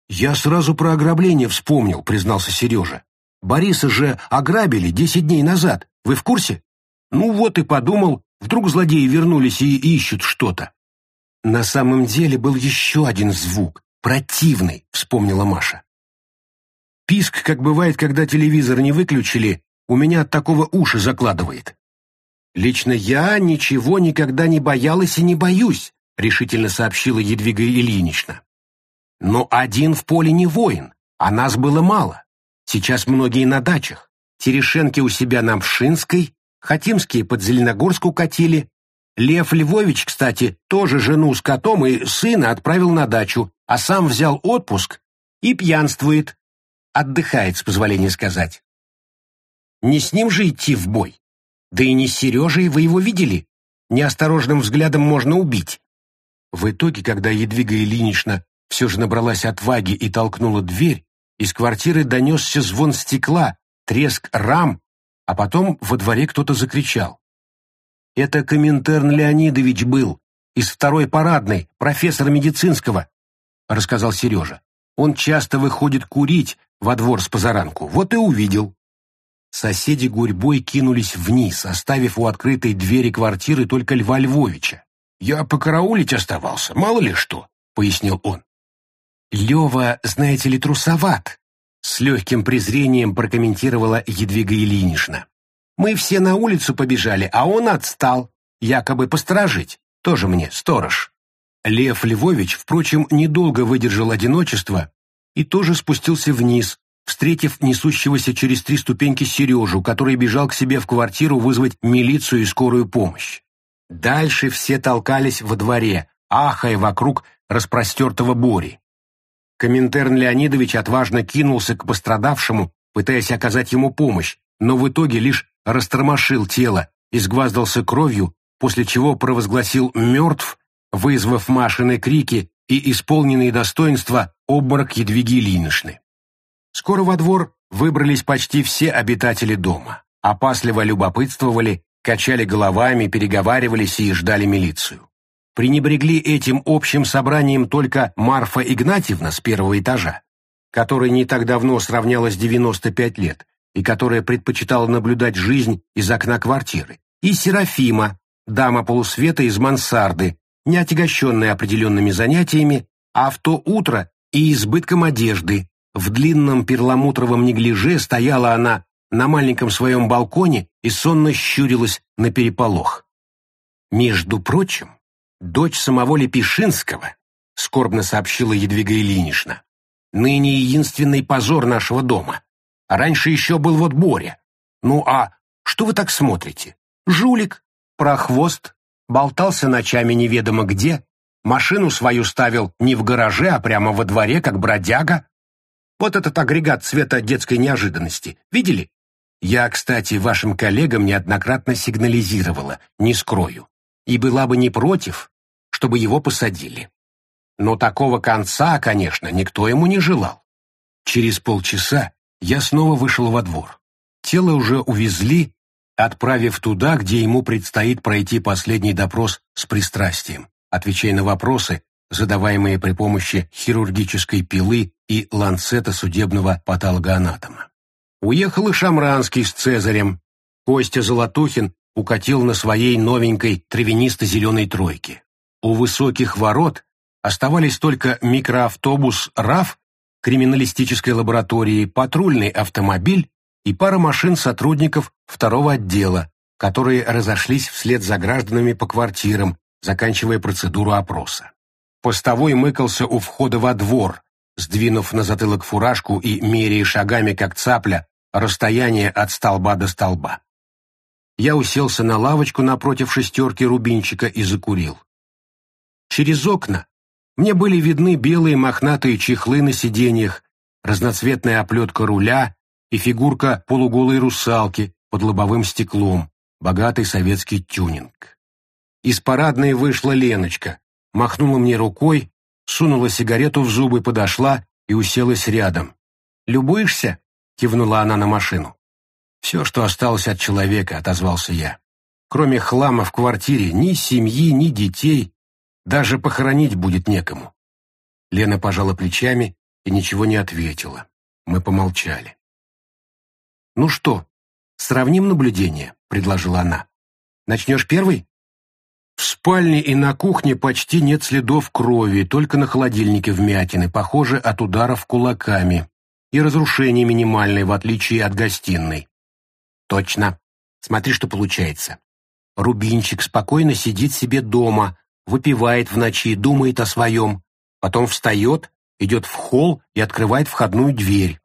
«Я сразу про ограбление вспомнил», — признался Сережа. «Бориса же ограбили десять дней назад. Вы в курсе?» «Ну вот и подумал, вдруг злодеи вернулись и ищут что-то». «На самом деле был еще один звук, противный», — вспомнила Маша. Писк, как бывает, когда телевизор не выключили, у меня от такого уши закладывает. Лично я ничего никогда не боялась и не боюсь, решительно сообщила Едвига Ильинична. Но один в поле не воин, а нас было мало. Сейчас многие на дачах. Терешенки у себя на Мшинской, Хатимские под Зеленогорск укатили. Лев Львович, кстати, тоже жену с котом и сына отправил на дачу, а сам взял отпуск и пьянствует, Отдыхает, с позволения сказать. Не с ним же идти в бой. Да и не с Сережей, вы его видели? Неосторожным взглядом можно убить. В итоге, когда Едвига Ильинична все же набралась отваги и толкнула дверь, из квартиры донесся звон стекла, треск рам, а потом во дворе кто-то закричал. «Это Коминтерн Леонидович был, из второй парадной, профессора медицинского», — рассказал Сережа. «Он часто выходит курить во двор с позаранку, вот и увидел». Соседи гурьбой кинулись вниз, оставив у открытой двери квартиры только Льва Львовича. «Я покараулить оставался, мало ли что», — пояснил он. «Лева, знаете ли, трусоват», — с легким презрением прокомментировала Едвига Ильинична. «Мы все на улицу побежали, а он отстал, якобы посторожить, тоже мне сторож». Лев Львович, впрочем, недолго выдержал одиночество и тоже спустился вниз, встретив несущегося через три ступеньки Сережу, который бежал к себе в квартиру вызвать милицию и скорую помощь. Дальше все толкались во дворе, ахая вокруг распростертого Бори. Коминтерн Леонидович отважно кинулся к пострадавшему, пытаясь оказать ему помощь, но в итоге лишь растормошил тело, изгваздался кровью, после чего провозгласил «мертв», вызвав Машины крики и исполненные достоинства обморок Едвиги Ильиничны. Скоро во двор выбрались почти все обитатели дома. Опасливо любопытствовали, качали головами, переговаривались и ждали милицию. Пренебрегли этим общим собранием только Марфа Игнатьевна с первого этажа, которой не так давно сравнялось 95 лет и которая предпочитала наблюдать жизнь из окна квартиры, и Серафима, дама полусвета из мансарды, не отягощенная определенными занятиями, а в то утро и избытком одежды, в длинном перламутровом неглиже стояла она на маленьком своем балконе и сонно щурилась на переполох. «Между прочим, дочь самого Лепешинского», — скорбно сообщила Едвига Ильинична, «ныне единственный позор нашего дома. А раньше еще был вот Боря. Ну а что вы так смотрите? Жулик, прохвост, болтался ночами неведомо где, машину свою ставил не в гараже, а прямо во дворе, как бродяга, вот этот агрегат цвета детской неожиданности. Видели? Я, кстати, вашим коллегам неоднократно сигнализировала, не скрою, и была бы не против, чтобы его посадили. Но такого конца, конечно, никто ему не желал. Через полчаса я снова вышел во двор. Тело уже увезли, отправив туда, где ему предстоит пройти последний допрос с пристрастием, отвечая на вопросы, задаваемые при помощи хирургической пилы и ланцета судебного патологоанатома. Уехал и Шамранский с Цезарем. Костя Золотухин укатил на своей новенькой травянисто-зеленой тройке. У высоких ворот оставались только микроавтобус «РАФ» криминалистической лаборатории, патрульный автомобиль и пара машин сотрудников второго отдела, которые разошлись вслед за гражданами по квартирам, заканчивая процедуру опроса. Постовой мыкался у входа во двор, сдвинув на затылок фуражку и меряя шагами, как цапля, расстояние от столба до столба. Я уселся на лавочку напротив шестерки рубинчика и закурил. Через окна мне были видны белые мохнатые чехлы на сиденьях, разноцветная оплетка руля и фигурка полуголой русалки под лобовым стеклом, богатый советский тюнинг. Из парадной вышла Леночка, махнула мне рукой, сунула сигарету в зубы, подошла и уселась рядом. «Любуешься?» — кивнула она на машину. «Все, что осталось от человека», — отозвался я. «Кроме хлама в квартире ни семьи, ни детей, даже похоронить будет некому». Лена пожала плечами и ничего не ответила. Мы помолчали. «Ну что, сравним наблюдение», — предложила она. «Начнешь первый?» В спальне и на кухне почти нет следов крови, только на холодильнике вмятины, похоже, от ударов кулаками. И разрушение минимальное, в отличие от гостиной. Точно. Смотри, что получается. Рубинчик спокойно сидит себе дома, выпивает в ночи, думает о своем. Потом встает, идет в холл и открывает входную дверь.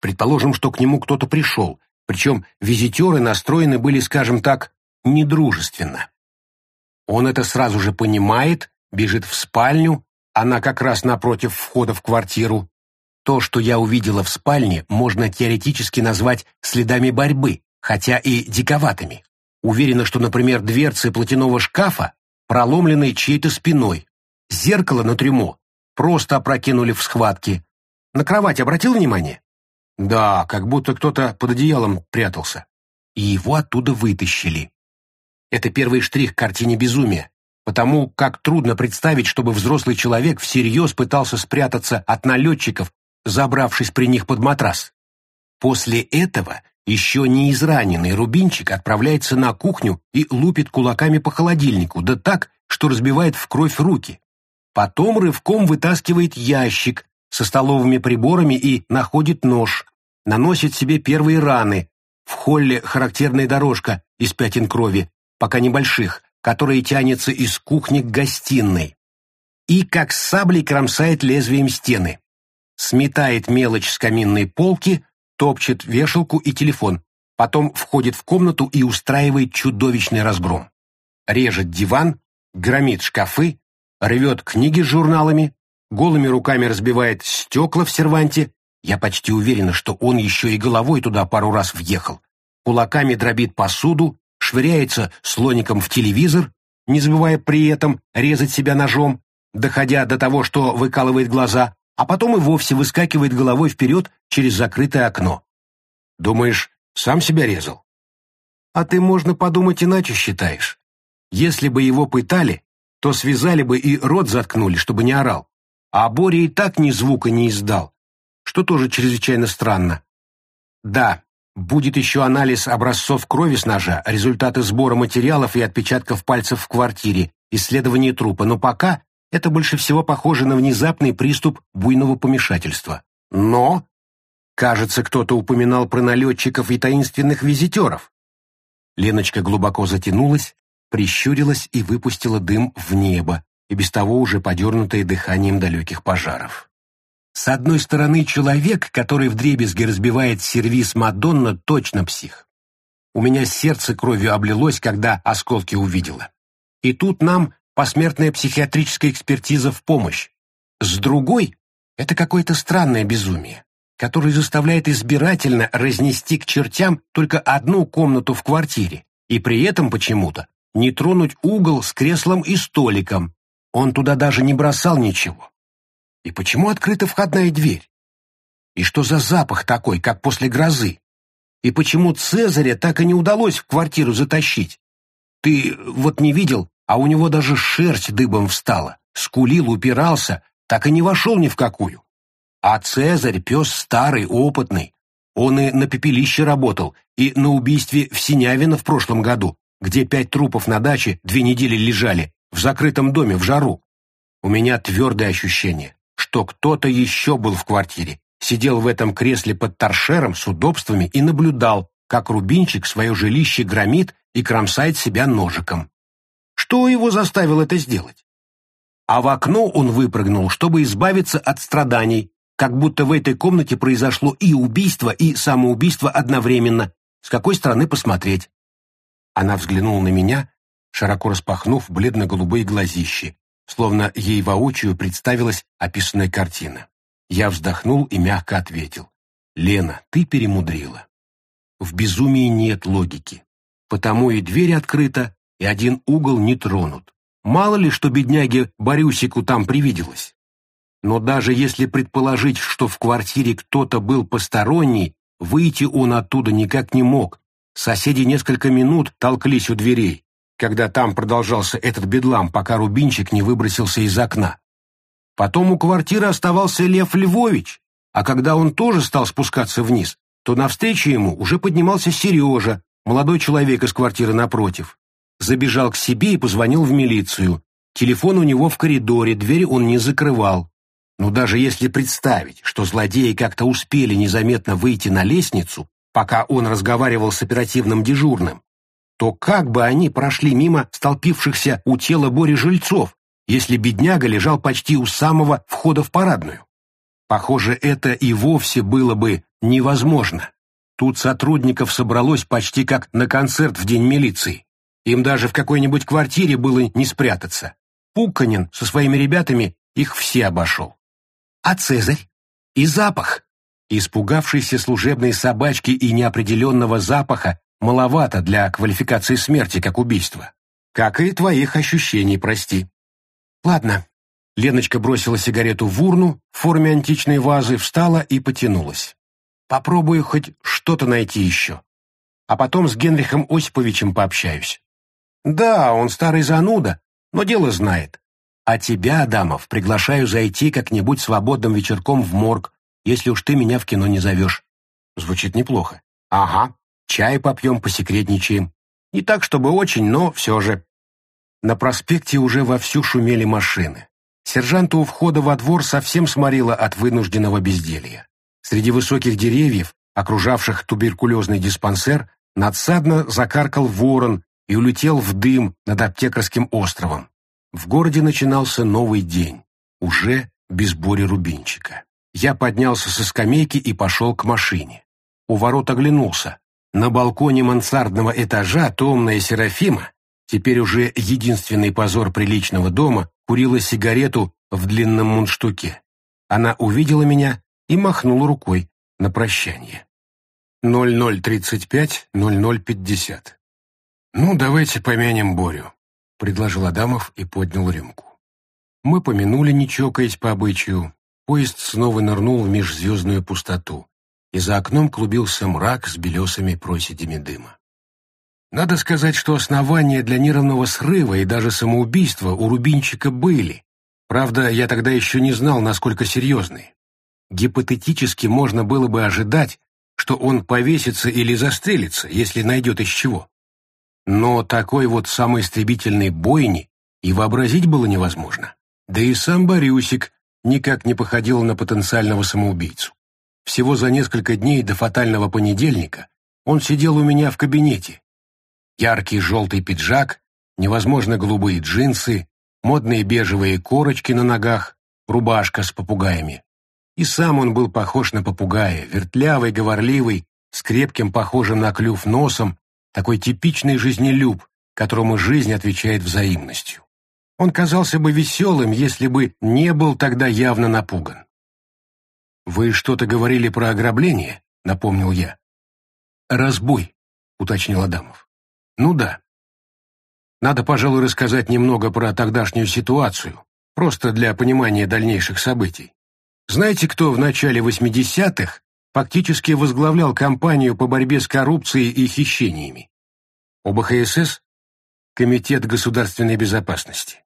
Предположим, что к нему кто-то пришел, причем визитеры настроены были, скажем так, недружественно. Он это сразу же понимает, бежит в спальню, она как раз напротив входа в квартиру. То, что я увидела в спальне, можно теоретически назвать следами борьбы, хотя и диковатыми. Уверена, что, например, дверцы платяного шкафа проломлены чьей-то спиной, Зеркало на трюмо просто опрокинули в схватке. На кровать обратил внимание? Да, как будто кто-то под одеялом прятался. И его оттуда вытащили. Это первый штрих к картине безумия, потому как трудно представить, чтобы взрослый человек всерьез пытался спрятаться от налетчиков, забравшись при них под матрас. После этого еще не израненный Рубинчик отправляется на кухню и лупит кулаками по холодильнику, да так, что разбивает в кровь руки. Потом рывком вытаскивает ящик со столовыми приборами и находит нож, наносит себе первые раны. В холле характерная дорожка из пятен крови, пока небольших, которая тянется из кухни к гостиной. И как саблей кромсает лезвием стены. Сметает мелочь с каминной полки, топчет вешалку и телефон, потом входит в комнату и устраивает чудовищный разгром. Режет диван, громит шкафы, рвет книги с журналами, голыми руками разбивает стекла в серванте. Я почти уверена, что он еще и головой туда пару раз въехал. Кулаками дробит посуду, швыряется слоником в телевизор, не забывая при этом резать себя ножом, доходя до того, что выкалывает глаза, а потом и вовсе выскакивает головой вперед через закрытое окно. Думаешь, сам себя резал? А ты, можно подумать, иначе считаешь. Если бы его пытали, то связали бы и рот заткнули, чтобы не орал. А Боря и так ни звука не издал, что тоже чрезвычайно странно. Да, будет еще анализ образцов крови с ножа, результаты сбора материалов и отпечатков пальцев в квартире, исследование трупа, но пока это больше всего похоже на внезапный приступ буйного помешательства. Но, кажется, кто-то упоминал про налетчиков и таинственных визитеров. Леночка глубоко затянулась, прищурилась и выпустила дым в небо, и без того уже подернутое дыханием далеких пожаров. С одной стороны, человек, который вдребезги разбивает сервис Мадонна, точно псих. У меня сердце кровью облилось, когда осколки увидела. И тут нам посмертная психиатрическая экспертиза в помощь. С другой, это какое-то странное безумие, которое заставляет избирательно разнести к чертям только одну комнату в квартире, и при этом почему-то не тронуть угол с креслом и столиком. Он туда даже не бросал ничего. И почему открыта входная дверь? И что за запах такой, как после грозы? И почему Цезаря так и не удалось в квартиру затащить? Ты вот не видел, а у него даже шерсть дыбом встала, скулил, упирался, так и не вошел ни в какую. А Цезарь пес старый, опытный. Он и на пепелище работал, и на убийстве в Синявино в прошлом году, где пять трупов на даче две недели лежали, в закрытом доме, в жару. У меня твердое ощущение, что кто-то еще был в квартире, сидел в этом кресле под торшером с удобствами и наблюдал, как Рубинчик свое жилище громит и кромсает себя ножиком. Что его заставило это сделать? А в окно он выпрыгнул, чтобы избавиться от страданий, как будто в этой комнате произошло и убийство, и самоубийство одновременно. С какой стороны посмотреть? Она взглянула на меня, широко распахнув бледно-голубые глазищи, словно ей воочию представилась описанная картина. Я вздохнул и мягко ответил. «Лена, ты перемудрила. В безумии нет логики. Потому и дверь открыта, и один угол не тронут. Мало ли, что бедняге Борюсику там привиделось. Но даже если предположить, что в квартире кто-то был посторонний, выйти он оттуда никак не мог. Соседи несколько минут толклись у дверей, когда там продолжался этот бедлам, пока Рубинчик не выбросился из окна. Потом у квартиры оставался Лев Львович, а когда он тоже стал спускаться вниз, то навстречу ему уже поднимался Сережа, молодой человек из квартиры напротив. Забежал к себе и позвонил в милицию. Телефон у него в коридоре, дверь он не закрывал. Но даже если представить, что злодеи как-то успели незаметно выйти на лестницу, пока он разговаривал с оперативным дежурным, то как бы они прошли мимо столпившихся у тела Бори жильцов, если бедняга лежал почти у самого входа в парадную? Похоже, это и вовсе было бы невозможно. Тут сотрудников собралось почти как на концерт в день милиции. Им даже в какой-нибудь квартире было не спрятаться. Пуканин со своими ребятами их все обошел. А Цезарь? И запах? Испугавшиеся служебной собачки и неопределенного запаха маловато для квалификации смерти как убийства. Как и твоих ощущений, прости. Ладно, Леночка бросила сигарету в урну в форме античной вазы, встала и потянулась. «Попробую хоть что-то найти еще. А потом с Генрихом Осиповичем пообщаюсь. Да, он старый зануда, но дело знает. А тебя, Адамов, приглашаю зайти как-нибудь свободным вечерком в морг, если уж ты меня в кино не зовешь. Звучит неплохо. Ага, чай попьем, посекретничаем. Не так, чтобы очень, но все же. На проспекте уже вовсю шумели машины. Сержанта у входа во двор совсем сморило от вынужденного безделья. Среди высоких деревьев, окружавших туберкулезный диспансер, надсадно закаркал ворон и улетел в дым над аптекарским островом. В городе начинался новый день, уже без Бори Рубинчика. Я поднялся со скамейки и пошел к машине. У ворот оглянулся. На балконе мансардного этажа томная Серафима, теперь уже единственный позор приличного дома, курила сигарету в длинном мундштуке. Она увидела меня и махнула рукой на прощание. 0035-0050. «Ну, давайте помянем Борю», — предложил Адамов и поднял рюмку. Мы помянули, не чокаясь по обычаю. Поезд снова нырнул в межзвездную пустоту, и за окном клубился мрак с белесыми проседями дыма. Надо сказать, что основания для нервного срыва и даже самоубийства у Рубинчика были. Правда, я тогда еще не знал, насколько серьезные. Гипотетически можно было бы ожидать, что он повесится или застрелится, если найдет из чего. Но такой вот самоистребительной бойни и вообразить было невозможно. Да и сам Борюсик никак не походил на потенциального самоубийцу. Всего за несколько дней до фатального понедельника он сидел у меня в кабинете. Яркий желтый пиджак, невозможно голубые джинсы, модные бежевые корочки на ногах, рубашка с попугаями. И сам он был похож на попугая, вертлявый, говорливый, с крепким, похожим на клюв носом, такой типичный жизнелюб, которому жизнь отвечает взаимностью. Он казался бы веселым, если бы не был тогда явно напуган. «Вы что-то говорили про ограбление?» — напомнил я. «Разбой», — уточнил Адамов. «Ну да. Надо, пожалуй, рассказать немного про тогдашнюю ситуацию, просто для понимания дальнейших событий. Знаете, кто в начале 80-х фактически возглавлял кампанию по борьбе с коррупцией и хищениями? ОБХСС – Комитет государственной безопасности.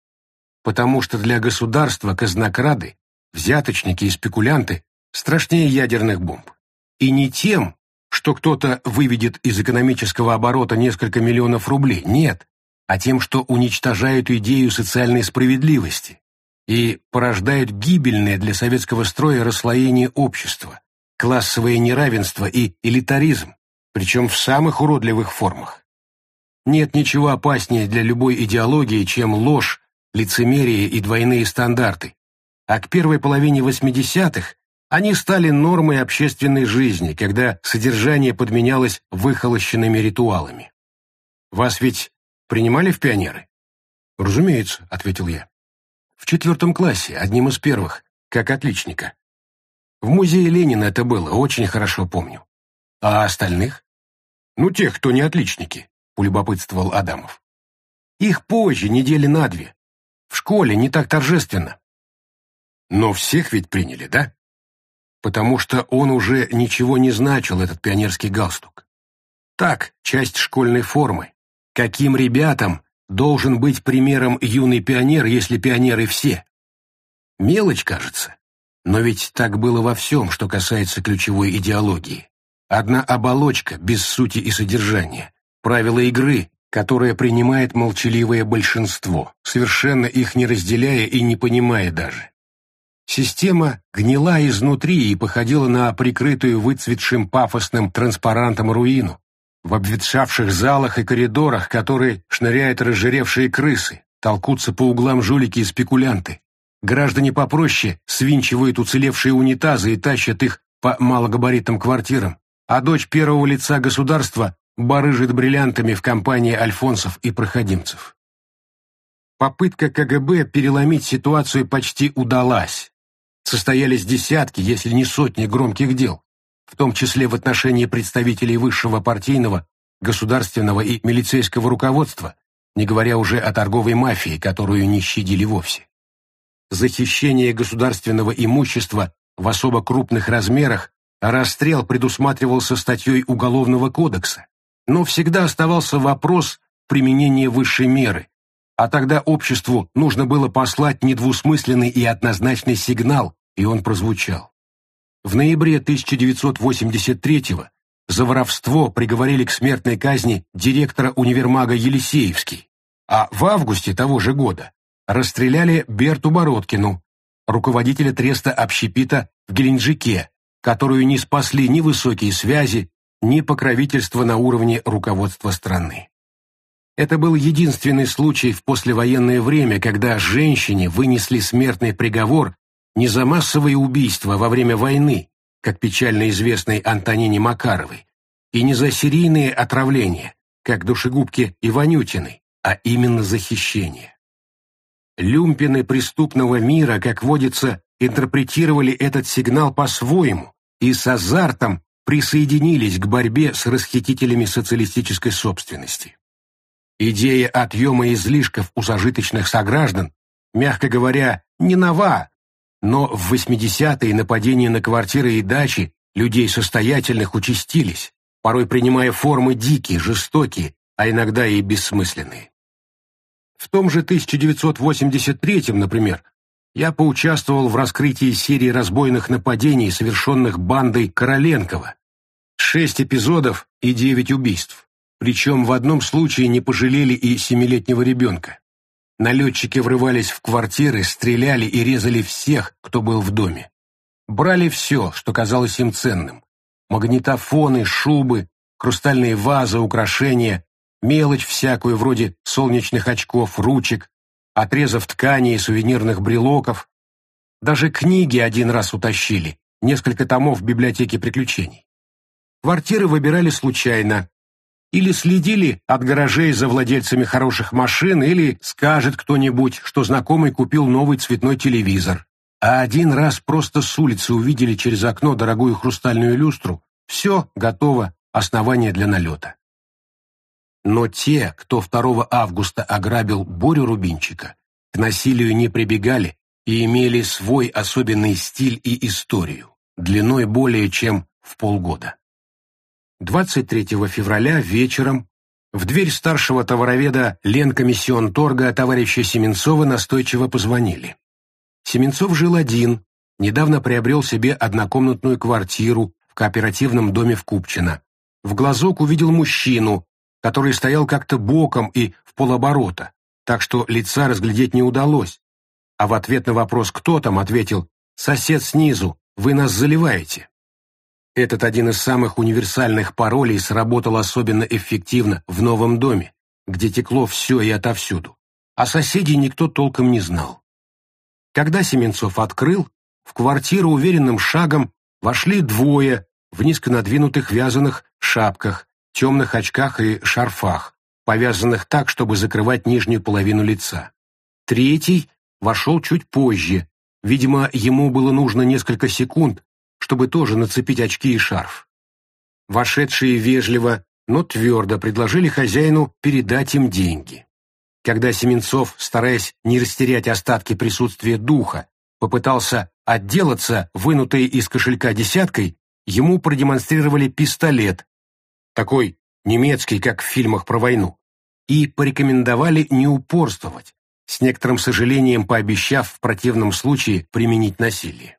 Потому что для государства казнокрады, взяточники и спекулянты страшнее ядерных бомб. И не тем, что кто-то выведет из экономического оборота несколько миллионов рублей, нет, а тем, что уничтожают идею социальной справедливости, и порождают гибельное для советского строя расслоение общества, классовое неравенство и элитаризм, причем в самых уродливых формах. Нет ничего опаснее для любой идеологии, чем ложь, лицемерие и двойные стандарты. А к первой половине 80-х они стали нормой общественной жизни, когда содержание подменялось выхолощенными ритуалами. «Вас ведь принимали в пионеры?» «Разумеется», — ответил я. В четвертом классе, одним из первых, как отличника. В музее Ленина это было, очень хорошо помню. А остальных? Ну, тех, кто не отличники, улюбопытствовал Адамов. Их позже, недели на две. В школе не так торжественно. Но всех ведь приняли, да? Потому что он уже ничего не значил, этот пионерский галстук. Так, часть школьной формы. Каким ребятам должен быть примером юный пионер, если пионеры все. Мелочь, кажется. Но ведь так было во всем, что касается ключевой идеологии. Одна оболочка, без сути и содержания. Правила игры, которая принимает молчаливое большинство, совершенно их не разделяя и не понимая даже. Система гнила изнутри и походила на прикрытую выцветшим пафосным транспарантом руину, в обветшавших залах и коридорах, которые шныряют разжиревшие крысы, толкутся по углам жулики и спекулянты. Граждане попроще свинчивают уцелевшие унитазы и тащат их по малогабаритным квартирам, а дочь первого лица государства барыжит бриллиантами в компании альфонсов и проходимцев. Попытка КГБ переломить ситуацию почти удалась. Состоялись десятки, если не сотни громких дел в том числе в отношении представителей высшего партийного, государственного и милицейского руководства, не говоря уже о торговой мафии, которую не щадили вовсе. захищение государственного имущества в особо крупных размерах, а расстрел предусматривался статьей Уголовного кодекса. Но всегда оставался вопрос применения высшей меры, а тогда обществу нужно было послать недвусмысленный и однозначный сигнал, и он прозвучал. В ноябре 1983-го за воровство приговорили к смертной казни директора универмага Елисеевский, а в августе того же года расстреляли Берту Бородкину, руководителя треста общепита в Геленджике, которую не спасли ни высокие связи, ни покровительство на уровне руководства страны. Это был единственный случай в послевоенное время, когда женщине вынесли смертный приговор не за массовые убийства во время войны, как печально известной Антонине Макаровой, и не за серийные отравления, как душегубки Иванютиной, а именно за хищение. Люмпины преступного мира, как водится, интерпретировали этот сигнал по-своему и с азартом присоединились к борьбе с расхитителями социалистической собственности. Идея отъема излишков у зажиточных сограждан, мягко говоря, не нова, но в 80-е нападения на квартиры и дачи людей состоятельных участились, порой принимая формы дикие, жестокие, а иногда и бессмысленные. В том же 1983 например, я поучаствовал в раскрытии серии разбойных нападений, совершенных бандой Короленкова. Шесть эпизодов и девять убийств. Причем в одном случае не пожалели и семилетнего ребенка. Налетчики врывались в квартиры, стреляли и резали всех, кто был в доме. Брали все, что казалось им ценным. Магнитофоны, шубы, хрустальные вазы, украшения, мелочь всякую вроде солнечных очков, ручек, отрезов ткани и сувенирных брелоков. Даже книги один раз утащили, несколько томов в библиотеке приключений. Квартиры выбирали случайно, или следили от гаражей за владельцами хороших машин, или скажет кто-нибудь, что знакомый купил новый цветной телевизор. А один раз просто с улицы увидели через окно дорогую хрустальную люстру. Все, готово, основание для налета. Но те, кто 2 августа ограбил Борю Рубинчика, к насилию не прибегали и имели свой особенный стиль и историю, длиной более чем в полгода. 23 февраля вечером в дверь старшего товароведа Ленкомиссион-торга товарища Семенцова настойчиво позвонили. Семенцов жил один, недавно приобрел себе однокомнатную квартиру в кооперативном доме в Купчино. В глазок увидел мужчину, который стоял как-то боком и в полоборота, так что лица разглядеть не удалось. А в ответ на вопрос «Кто там?» ответил «Сосед снизу, вы нас заливаете». Этот один из самых универсальных паролей сработал особенно эффективно в новом доме, где текло все и отовсюду, а соседей никто толком не знал. Когда Семенцов открыл, в квартиру уверенным шагом вошли двое в низко надвинутых вязаных шапках, темных очках и шарфах, повязанных так, чтобы закрывать нижнюю половину лица. Третий вошел чуть позже, видимо, ему было нужно несколько секунд, чтобы тоже нацепить очки и шарф. Вошедшие вежливо, но твердо предложили хозяину передать им деньги. Когда Семенцов, стараясь не растерять остатки присутствия духа, попытался отделаться вынутой из кошелька десяткой, ему продемонстрировали пистолет, такой немецкий, как в фильмах про войну, и порекомендовали не упорствовать, с некоторым сожалением пообещав в противном случае применить насилие.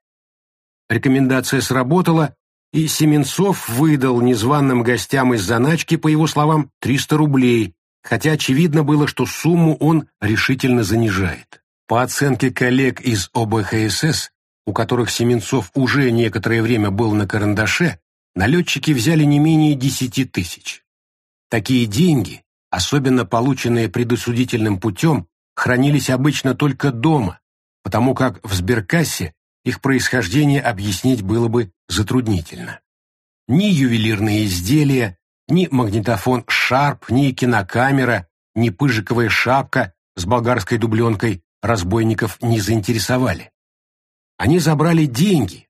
Рекомендация сработала, и Семенцов выдал незваным гостям из заначки, по его словам, 300 рублей, хотя очевидно было, что сумму он решительно занижает. По оценке коллег из ОБХСС, у которых Семенцов уже некоторое время был на карандаше, налетчики взяли не менее 10 тысяч. Такие деньги, особенно полученные предусудительным путем, хранились обычно только дома, потому как в сберкассе их происхождение объяснить было бы затруднительно. Ни ювелирные изделия, ни магнитофон «Шарп», ни кинокамера, ни пыжиковая шапка с болгарской дубленкой разбойников не заинтересовали. Они забрали деньги,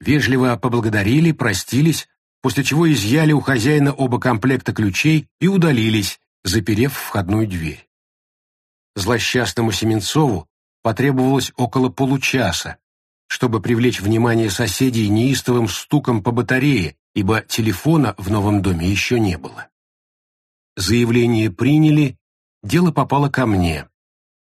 вежливо поблагодарили, простились, после чего изъяли у хозяина оба комплекта ключей и удалились, заперев входную дверь. Злосчастному Семенцову потребовалось около получаса, чтобы привлечь внимание соседей неистовым стуком по батарее, ибо телефона в новом доме еще не было. Заявление приняли, дело попало ко мне.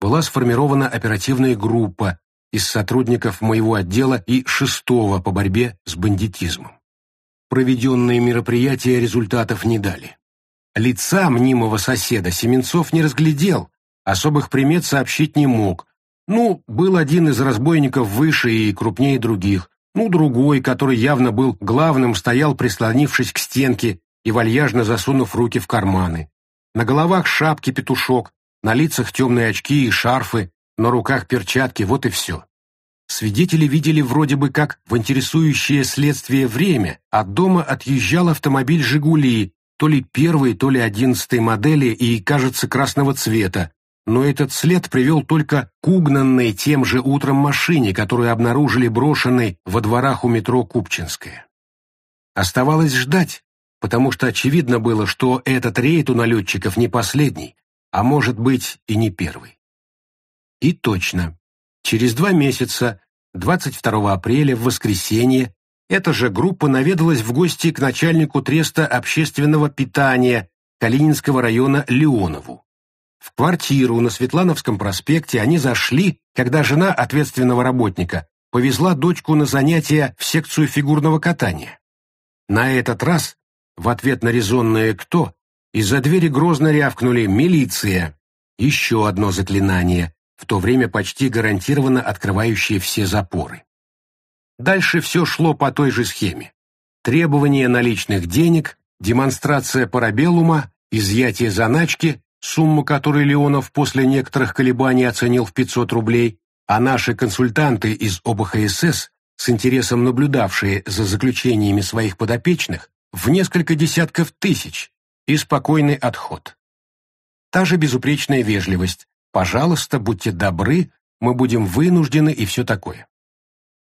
Была сформирована оперативная группа из сотрудников моего отдела и шестого по борьбе с бандитизмом. Проведенные мероприятия результатов не дали. Лица мнимого соседа Семенцов не разглядел, особых примет сообщить не мог. Ну, был один из разбойников выше и крупнее других, ну, другой, который явно был главным, стоял, прислонившись к стенке и вальяжно засунув руки в карманы. На головах шапки-петушок, на лицах темные очки и шарфы, на руках перчатки, вот и все. Свидетели видели вроде бы как в интересующее следствие время, от дома отъезжал автомобиль «Жигули», то ли первой, то ли одиннадцатой модели и, кажется, красного цвета, но этот след привел только к угнанной тем же утром машине, которую обнаружили брошенной во дворах у метро Купчинская. Оставалось ждать, потому что очевидно было, что этот рейд у налетчиков не последний, а может быть и не первый. И точно, через два месяца, 22 апреля, в воскресенье, эта же группа наведалась в гости к начальнику треста общественного питания Калининского района Леонову. В квартиру на Светлановском проспекте они зашли, когда жена ответственного работника повезла дочку на занятия в секцию фигурного катания. На этот раз, в ответ на резонное «кто», из-за двери грозно рявкнули «милиция». Еще одно заклинание, в то время почти гарантированно открывающее все запоры. Дальше все шло по той же схеме. Требование наличных денег, демонстрация парабеллума, изъятие заначки, сумму которой Леонов после некоторых колебаний оценил в 500 рублей, а наши консультанты из ОБХСС, с интересом наблюдавшие за заключениями своих подопечных, в несколько десятков тысяч, и спокойный отход. Та же безупречная вежливость «пожалуйста, будьте добры, мы будем вынуждены» и все такое.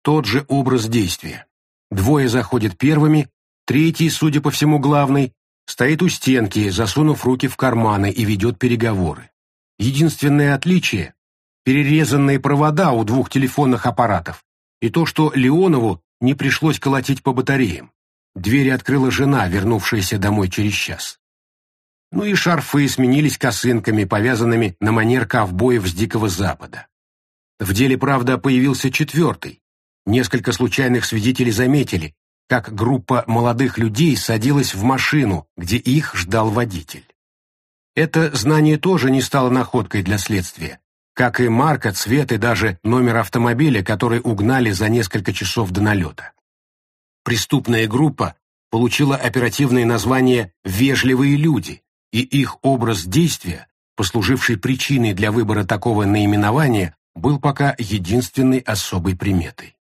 Тот же образ действия. Двое заходят первыми, третий, судя по всему главный, стоит у стенки, засунув руки в карманы и ведет переговоры. Единственное отличие – перерезанные провода у двух телефонных аппаратов и то, что Леонову не пришлось колотить по батареям. Двери открыла жена, вернувшаяся домой через час. Ну и шарфы сменились косынками, повязанными на манер ковбоев с Дикого Запада. В деле, правда, появился четвертый. Несколько случайных свидетелей заметили, как группа молодых людей садилась в машину, где их ждал водитель. Это знание тоже не стало находкой для следствия, как и марка, цвет и даже номер автомобиля, который угнали за несколько часов до налета. Преступная группа получила оперативное название «Вежливые люди», и их образ действия, послуживший причиной для выбора такого наименования, был пока единственной особой приметой.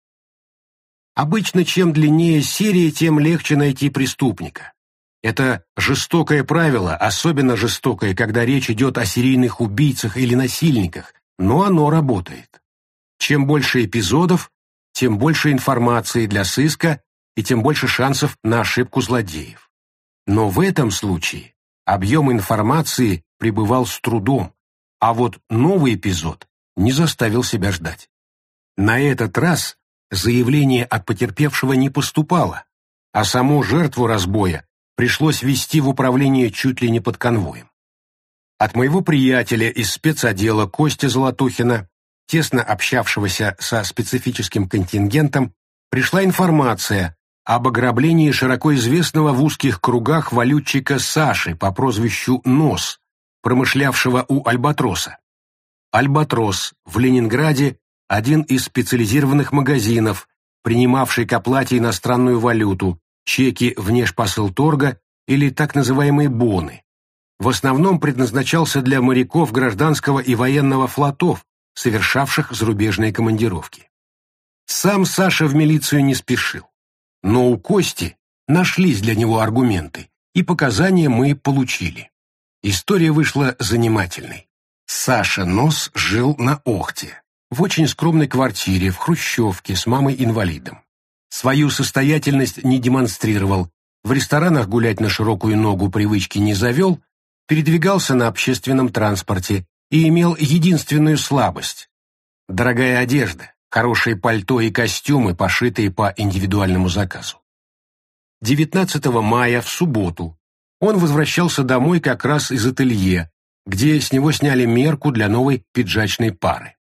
Обычно чем длиннее серия, тем легче найти преступника. Это жестокое правило, особенно жестокое, когда речь идет о серийных убийцах или насильниках, но оно работает. Чем больше эпизодов, тем больше информации для сыска и тем больше шансов на ошибку злодеев. Но в этом случае объем информации пребывал с трудом, а вот новый эпизод не заставил себя ждать. На этот раз заявление от потерпевшего не поступало, а саму жертву разбоя пришлось вести в управление чуть ли не под конвоем. От моего приятеля из спецотдела Костя Золотухина, тесно общавшегося со специфическим контингентом, пришла информация об ограблении широко известного в узких кругах валютчика Саши по прозвищу Нос, промышлявшего у Альбатроса. Альбатрос в Ленинграде один из специализированных магазинов, принимавший к оплате иностранную валюту, чеки внешпосылторга или так называемые боны. В основном предназначался для моряков гражданского и военного флотов, совершавших зарубежные командировки. Сам Саша в милицию не спешил. Но у Кости нашлись для него аргументы, и показания мы получили. История вышла занимательной. Саша Нос жил на Охте, в очень скромной квартире в Хрущевке с мамой-инвалидом. Свою состоятельность не демонстрировал, в ресторанах гулять на широкую ногу привычки не завел, передвигался на общественном транспорте и имел единственную слабость. дорогая одежда, хорошие пальто и костюмы, пошитые по индивидуальному заказу. 19 мая, в субботу, он возвращался домой как раз из ателье, где с него сняли мерку для новой пиджачной пары.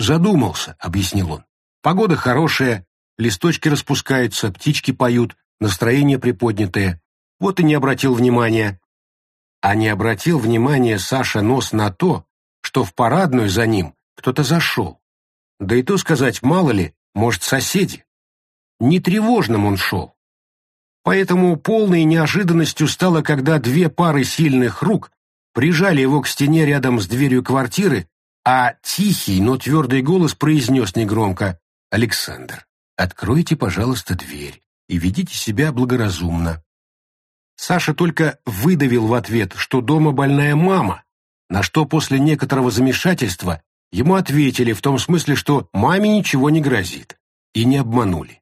«Задумался», — объяснил он. «Погода хорошая, листочки распускаются, птички поют, настроение приподнятое. Вот и не обратил внимания». А не обратил внимания Саша нос на то, что в парадную за ним кто-то зашел. Да и то сказать, мало ли, может, соседи. Не тревожным он шел. Поэтому полной неожиданностью стало, когда две пары сильных рук прижали его к стене рядом с дверью квартиры, а тихий, но твердый голос произнес негромко «Александр, откройте, пожалуйста, дверь и ведите себя благоразумно». Саша только выдавил в ответ, что дома больная мама, на что после некоторого замешательства ему ответили в том смысле, что маме ничего не грозит, и не обманули.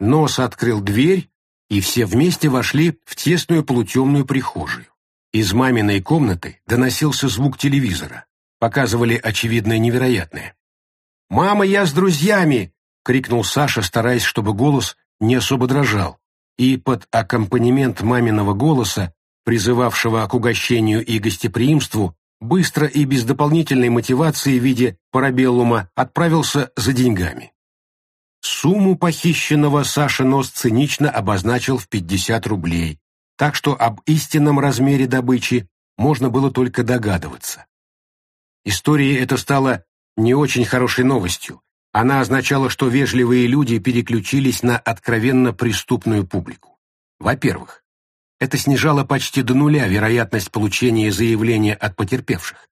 Нос открыл дверь, и все вместе вошли в тесную полутемную прихожую. Из маминой комнаты доносился звук телевизора. Показывали очевидное невероятное. «Мама, я с друзьями!» — крикнул Саша, стараясь, чтобы голос не особо дрожал. И под аккомпанемент маминого голоса призывавшего к угощению и гостеприимству, быстро и без дополнительной мотивации в виде парабеллума отправился за деньгами. Сумму похищенного Саша Нос цинично обозначил в 50 рублей, так что об истинном размере добычи можно было только догадываться. История эта стала не очень хорошей новостью. Она означала, что вежливые люди переключились на откровенно преступную публику. Во-первых, это снижало почти до нуля вероятность получения заявления от потерпевших.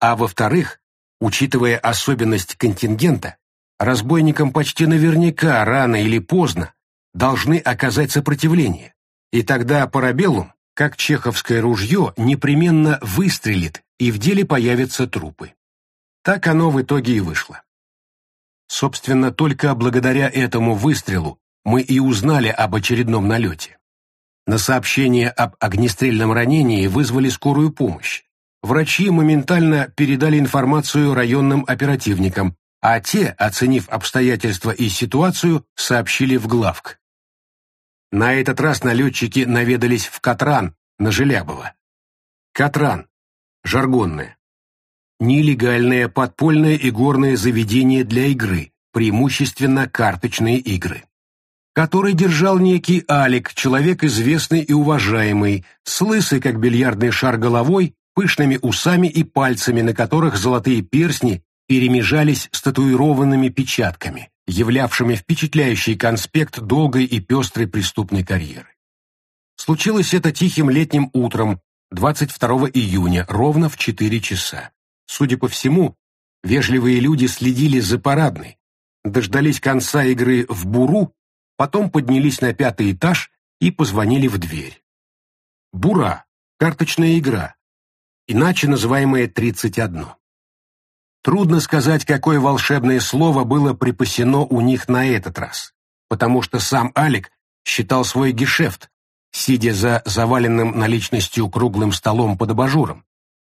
А во-вторых, учитывая особенность контингента, разбойникам почти наверняка рано или поздно должны оказать сопротивление, и тогда парабеллум, как чеховское ружье, непременно выстрелит, и в деле появятся трупы. Так оно в итоге и вышло. Собственно, только благодаря этому выстрелу мы и узнали об очередном налете. На сообщение об огнестрельном ранении вызвали скорую помощь. Врачи моментально передали информацию районным оперативникам, а те, оценив обстоятельства и ситуацию, сообщили в главк. На этот раз налетчики наведались в Катран, на Желябово. Катран. Жаргонное. Нелегальное подпольное и горное заведение для игры, преимущественно карточные игры который держал некий Алик, человек известный и уважаемый, с лысой, как бильярдный шар головой, пышными усами и пальцами, на которых золотые перстни перемежались с татуированными печатками, являвшими впечатляющий конспект долгой и пестрой преступной карьеры. Случилось это тихим летним утром, 22 июня, ровно в 4 часа. Судя по всему, вежливые люди следили за парадной, дождались конца игры в буру потом поднялись на пятый этаж и позвонили в дверь. Бура – карточная игра, иначе называемая «тридцать одно». Трудно сказать, какое волшебное слово было припасено у них на этот раз, потому что сам Алик считал свой гешефт, сидя за заваленным наличностью круглым столом под абажуром,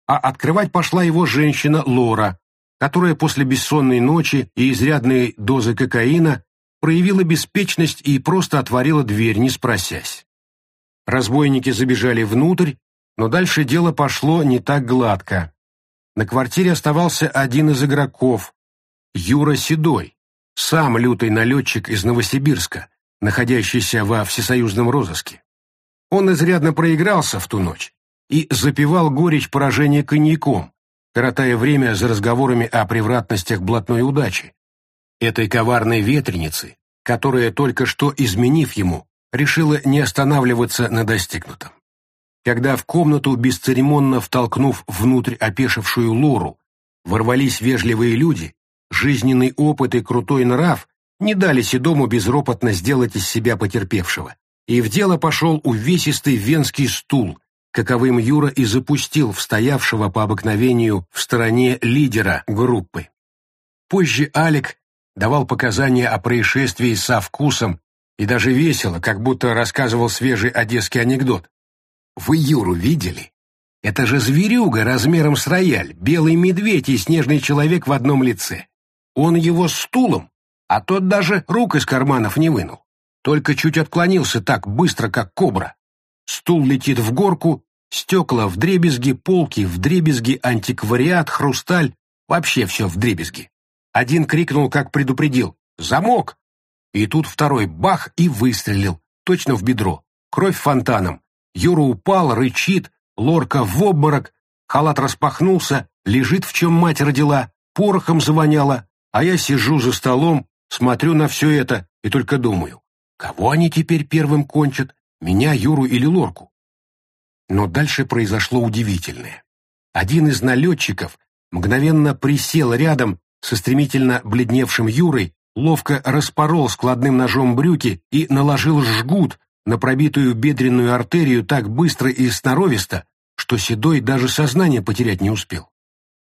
а открывать пошла его женщина Лора, которая после бессонной ночи и изрядной дозы кокаина проявила беспечность и просто отворила дверь, не спросясь. Разбойники забежали внутрь, но дальше дело пошло не так гладко. На квартире оставался один из игроков, Юра Седой, сам лютый налетчик из Новосибирска, находящийся во всесоюзном розыске. Он изрядно проигрался в ту ночь и запивал горечь поражения коньяком, коротая время за разговорами о превратностях блатной удачи, этой коварной ветреницы, которая, только что изменив ему, решила не останавливаться на достигнутом. Когда в комнату, бесцеремонно втолкнув внутрь опешившую Лору, ворвались вежливые люди, жизненный опыт и крутой нрав не дали Седому безропотно сделать из себя потерпевшего, и в дело пошел увесистый венский стул, каковым Юра и запустил в стоявшего по обыкновению в стороне лидера группы. Позже Алик давал показания о происшествии со вкусом и даже весело, как будто рассказывал свежий одесский анекдот. «Вы Юру видели? Это же зверюга размером с рояль, белый медведь и снежный человек в одном лице. Он его стулом, а тот даже рук из карманов не вынул. Только чуть отклонился так быстро, как кобра. Стул летит в горку, стекла в дребезги, полки в дребезги, антиквариат, хрусталь, вообще все в дребезги. Один крикнул, как предупредил «Замок!» И тут второй бах и выстрелил, точно в бедро. Кровь фонтаном. Юра упал, рычит, лорка в обморок, халат распахнулся, лежит, в чем мать родила, порохом завоняло, а я сижу за столом, смотрю на все это и только думаю, кого они теперь первым кончат, меня, Юру или Лорку? Но дальше произошло удивительное. Один из налетчиков мгновенно присел рядом со стремительно бледневшим Юрой, ловко распорол складным ножом брюки и наложил жгут на пробитую бедренную артерию так быстро и сноровисто, что Седой даже сознание потерять не успел.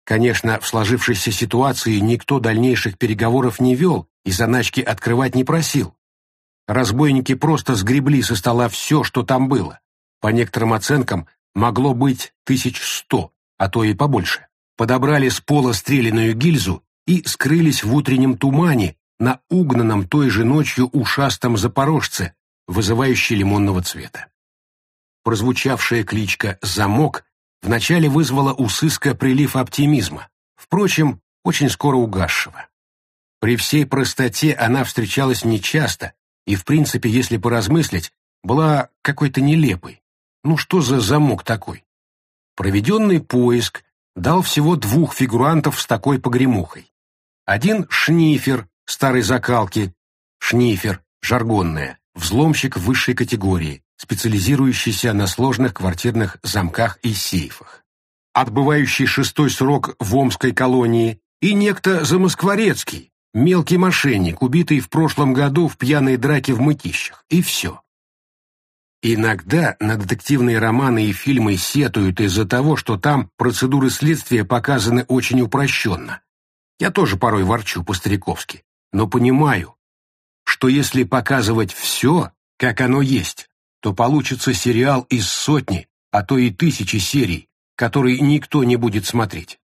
Конечно, в сложившейся ситуации никто дальнейших переговоров не вел и заначки открывать не просил. Разбойники просто сгребли со стола все, что там было. По некоторым оценкам, могло быть тысяч сто, а то и побольше. Подобрали с пола стреляную гильзу и скрылись в утреннем тумане на угнанном той же ночью ушастом запорожце, вызывающей лимонного цвета. Прозвучавшая кличка «Замок» вначале вызвала у сыска прилив оптимизма, впрочем, очень скоро угасшего. При всей простоте она встречалась нечасто и, в принципе, если поразмыслить, была какой-то нелепой. Ну что за замок такой? Проведенный поиск дал всего двух фигурантов с такой погремухой. Один — шнифер старой закалки, шнифер, жаргонная, взломщик высшей категории, специализирующийся на сложных квартирных замках и сейфах. Отбывающий шестой срок в Омской колонии и некто Замоскворецкий, мелкий мошенник, убитый в прошлом году в пьяной драке в мытищах. И все. Иногда на детективные романы и фильмы сетуют из-за того, что там процедуры следствия показаны очень упрощенно. Я тоже порой ворчу по-стариковски, но понимаю, что если показывать все, как оно есть, то получится сериал из сотни, а то и тысячи серий, который никто не будет смотреть.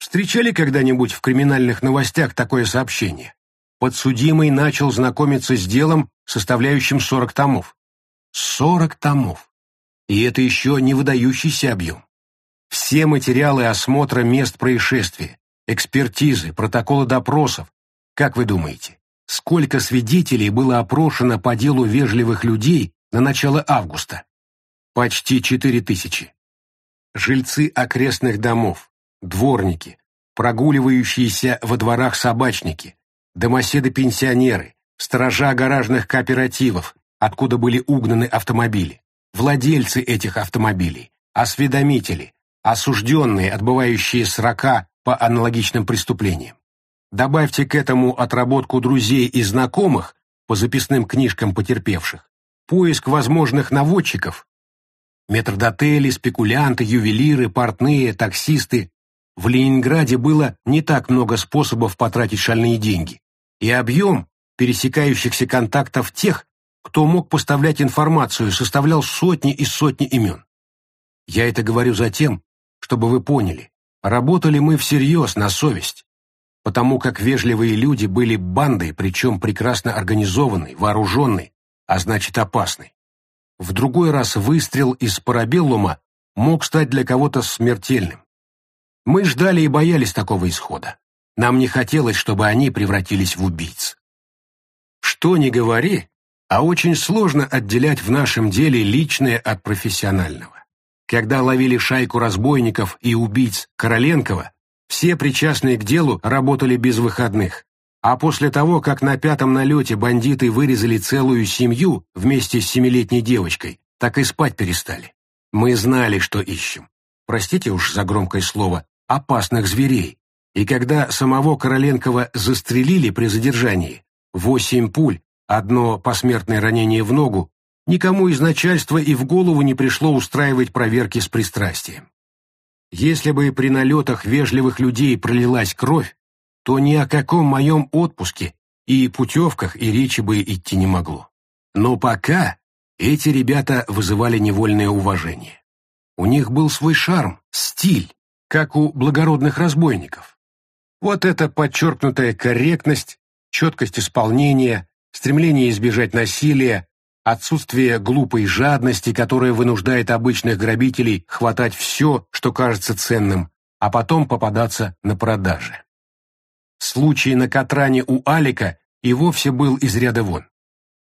Встречали когда-нибудь в криминальных новостях такое сообщение? Подсудимый начал знакомиться с делом, составляющим 40 томов. 40 томов. И это еще не выдающийся объем. Все материалы осмотра мест происшествия, экспертизы, протоколы допросов. Как вы думаете, сколько свидетелей было опрошено по делу вежливых людей на начало августа. Почти четыре тысячи. Жильцы окрестных домов, дворники, прогуливающиеся во дворах собачники, домоседы-пенсионеры, сторожа гаражных кооперативов, откуда были угнаны автомобили, владельцы этих автомобилей, осведомители, осужденные, отбывающие срока по аналогичным преступлениям. Добавьте к этому отработку друзей и знакомых по записным книжкам потерпевших, поиск возможных наводчиков. Метрдотели, спекулянты, ювелиры, портные, таксисты. В Ленинграде было не так много способов потратить шальные деньги. И объем пересекающихся контактов тех, кто мог поставлять информацию, составлял сотни и сотни имен. Я это говорю за тем, чтобы вы поняли, работали мы всерьез на совесть, потому как вежливые люди были бандой, причем прекрасно организованной, вооруженной, а значит опасный. В другой раз выстрел из парабеллума мог стать для кого-то смертельным. Мы ждали и боялись такого исхода. Нам не хотелось, чтобы они превратились в убийц. Что ни говори, а очень сложно отделять в нашем деле личное от профессионального. Когда ловили шайку разбойников и убийц Короленкова, все причастные к делу работали без выходных, а после того, как на пятом налете бандиты вырезали целую семью вместе с семилетней девочкой, так и спать перестали. Мы знали, что ищем. Простите уж за громкое слово, опасных зверей. И когда самого Короленкова застрелили при задержании, восемь пуль, одно посмертное ранение в ногу, никому из начальства и в голову не пришло устраивать проверки с пристрастием. Если бы при налетах вежливых людей пролилась кровь, то ни о каком моем отпуске и путевках и речи бы идти не могло. Но пока эти ребята вызывали невольное уважение. У них был свой шарм, стиль, как у благородных разбойников. Вот эта подчеркнутая корректность, четкость исполнения, стремление избежать насилия, отсутствие глупой жадности, которая вынуждает обычных грабителей хватать все, что кажется ценным, а потом попадаться на продаже. Случай на Катране у Алика и вовсе был из ряда вон.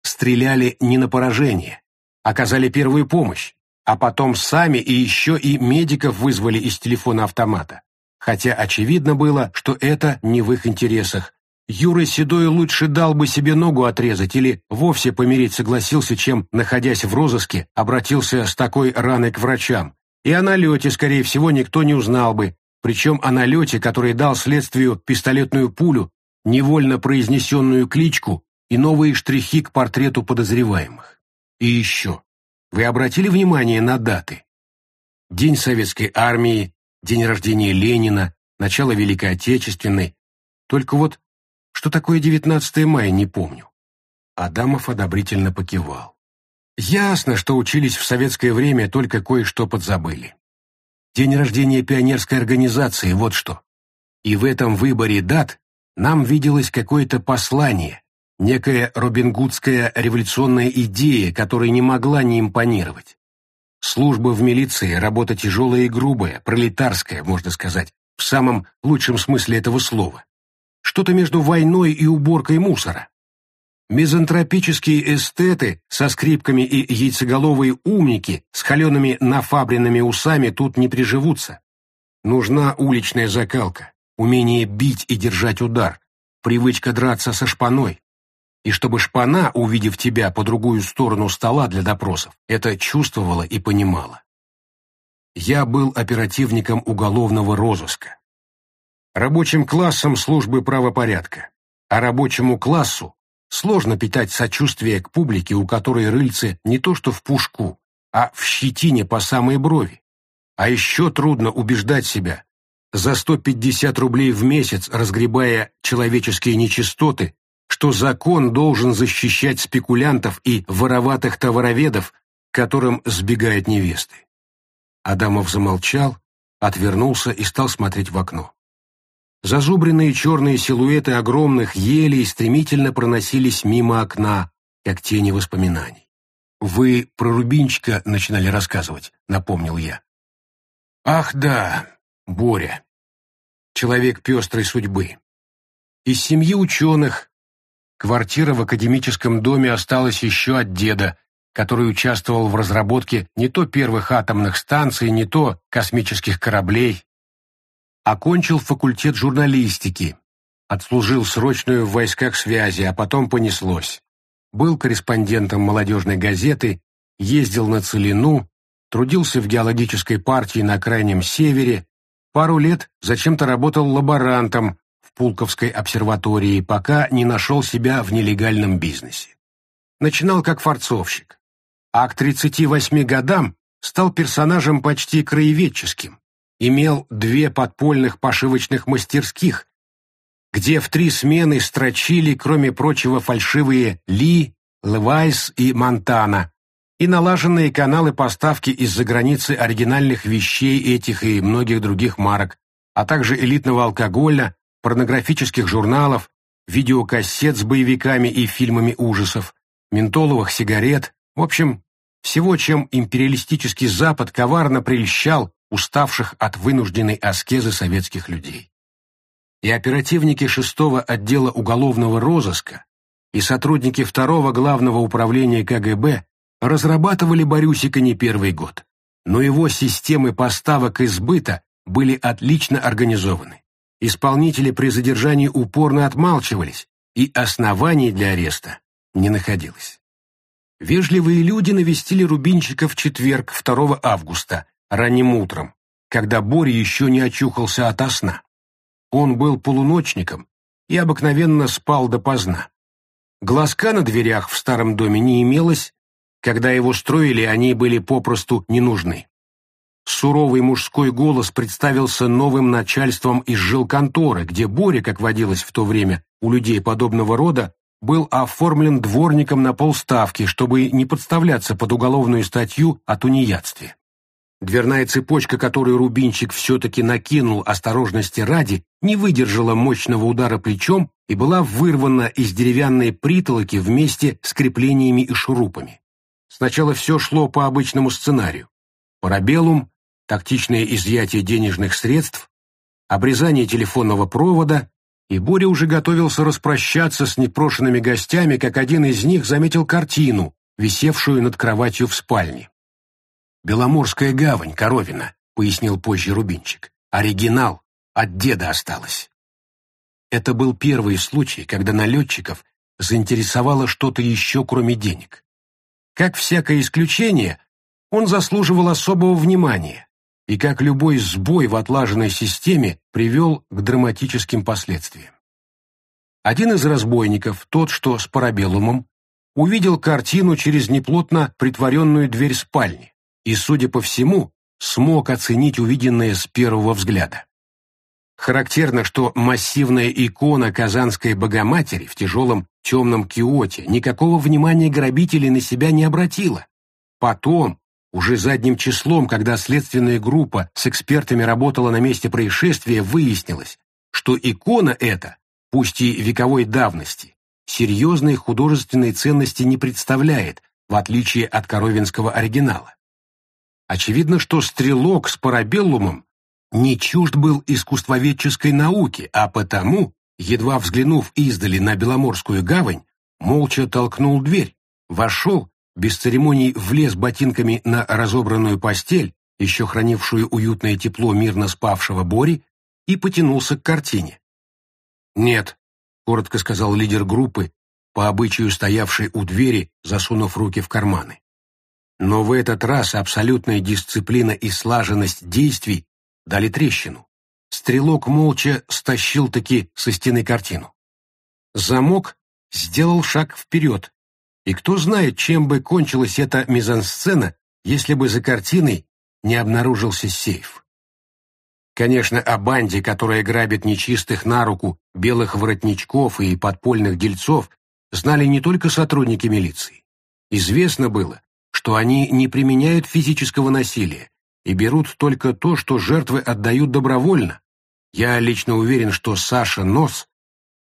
Стреляли не на поражение, оказали первую помощь, а потом сами и еще и медиков вызвали из телефона автомата. Хотя очевидно было, что это не в их интересах. Юра Седой лучше дал бы себе ногу отрезать или вовсе помереть согласился, чем, находясь в розыске, обратился с такой раной к врачам. И о налете, скорее всего, никто не узнал бы, причем о налете, который дал следствию пистолетную пулю, невольно произнесенную кличку и новые штрихи к портрету подозреваемых. И еще. Вы обратили внимание на даты? День Советской Армии, день рождения Ленина, начало Великой Отечественной. Только вот, что такое 19 мая, не помню. Адамов одобрительно покивал. Ясно, что учились в советское время, только кое-что подзабыли. День рождения пионерской организации, вот что. И в этом выборе дат нам виделось какое-то послание, некая робингудская революционная идея, которая не могла не импонировать. Служба в милиции – работа тяжелая и грубая, пролетарская, можно сказать, в самом лучшем смысле этого слова. Что-то между войной и уборкой мусора. Мизантропические эстеты со скрипками и яйцеголовые умники с холеными нафабренными усами тут не приживутся. Нужна уличная закалка, умение бить и держать удар, привычка драться со шпаной. И чтобы шпана, увидев тебя по другую сторону стола для допросов, это чувствовала и понимала. Я был оперативником уголовного розыска. Рабочим классом службы правопорядка, а рабочему классу Сложно питать сочувствие к публике, у которой рыльце не то что в пушку, а в щетине по самой брови. А еще трудно убеждать себя, за 150 рублей в месяц разгребая человеческие нечистоты, что закон должен защищать спекулянтов и вороватых товароведов, которым сбегают невесты. Адамов замолчал, отвернулся и стал смотреть в окно. Зазубренные черные силуэты огромных елей стремительно проносились мимо окна, как тени воспоминаний. «Вы про Рубинчика начинали рассказывать», — напомнил я. «Ах да, Боря. Человек пестрой судьбы. Из семьи ученых. Квартира в академическом доме осталась еще от деда, который участвовал в разработке не то первых атомных станций, не то космических кораблей, Окончил факультет журналистики. Отслужил срочную в войсках связи, а потом понеслось. Был корреспондентом молодежной газеты, ездил на Целину, трудился в геологической партии на Крайнем Севере, пару лет зачем-то работал лаборантом Пулковской обсерватории, пока не нашел себя в нелегальном бизнесе. Начинал как форцовщик, а к 38 годам стал персонажем почти краеведческим имел две подпольных пошивочных мастерских, где в три смены строчили, кроме прочего, фальшивые Ли, Левайс и Монтана, и налаженные каналы поставки из-за границы оригинальных вещей этих и многих других марок, а также элитного алкоголя, порнографических журналов, видеокассет с боевиками и фильмами ужасов, ментоловых сигарет, в общем, всего, чем империалистический Запад коварно прельщал уставших от вынужденной аскезы советских людей. И оперативники шестого отдела уголовного розыска, и сотрудники второго главного управления КГБ разрабатывали Борюсика не первый год, но его системы поставок и сбыта были отлично организованы. Исполнители при задержании упорно отмалчивались, и оснований для ареста не находилось. Вежливые люди навестили Рубинчика в четверг, 2 августа, ранним утром, когда Боря еще не очухался ото сна. Он был полуночником и обыкновенно спал допоздна. Глазка на дверях в старом доме не имелось, когда его строили, они были попросту не нужны. Суровый мужской голос представился новым начальством из жилконторы, где Боря, как водилось в то время у людей подобного рода, был оформлен дворником на полставки, чтобы не подставляться под уголовную статью о тунеядстве. Дверная цепочка, которую Рубинчик все-таки накинул осторожности ради, не выдержала мощного удара плечом и была вырвана из деревянной притолоки вместе с креплениями и шурупами. Сначала все шло по обычному сценарию. Парабеллум, тактичное изъятие денежных средств, обрезание телефонного провода, и Боря уже готовился распрощаться с непрошенными гостями, как один из них заметил картину, висевшую над кроватью в спальне. «Беломорская гавань, Коровина», — пояснил позже Рубинчик. «Оригинал от деда осталось». Это был первый случай, когда налетчиков заинтересовало что-то еще, кроме денег. Как всякое исключение, он заслуживал особого внимания, и как любой сбой в отлаженной системе привел к драматическим последствиям. Один из разбойников, тот, что с парабеллумом, увидел картину через неплотно притворенную дверь спальни и, судя по всему, смог оценить увиденное с первого взгляда. Характерно, что массивная икона Казанской Богоматери в тяжелом темном киоте никакого внимания грабителей на себя не обратила. Потом, уже задним числом, когда следственная группа с экспертами работала на месте происшествия, выяснилось, что икона эта, пусть и вековой давности, серьезной художественной ценности не представляет, в отличие от коровинского оригинала. Очевидно, что стрелок с парабеллумом не чужд был искусствоведческой науки, а потому, едва взглянув издали на Беломорскую гавань, молча толкнул дверь, вошел без церемоний влез ботинками на разобранную постель, еще хранившую уютное тепло мирно спавшего Бори, и потянулся к картине. «Нет», — коротко сказал лидер группы, по обычаю стоявший у двери, засунув руки в карманы. Но в этот раз абсолютная дисциплина и слаженность действий дали трещину. Стрелок молча стащил-таки со стены картину. Замок сделал шаг вперед, и кто знает, чем бы кончилась эта мизансцена, если бы за картиной не обнаружился сейф. Конечно, о банде, которая грабит нечистых на руку белых воротничков и подпольных дельцов, знали не только сотрудники милиции. Известно было, что они не применяют физического насилия и берут только то, что жертвы отдают добровольно. Я лично уверен, что Саша Нос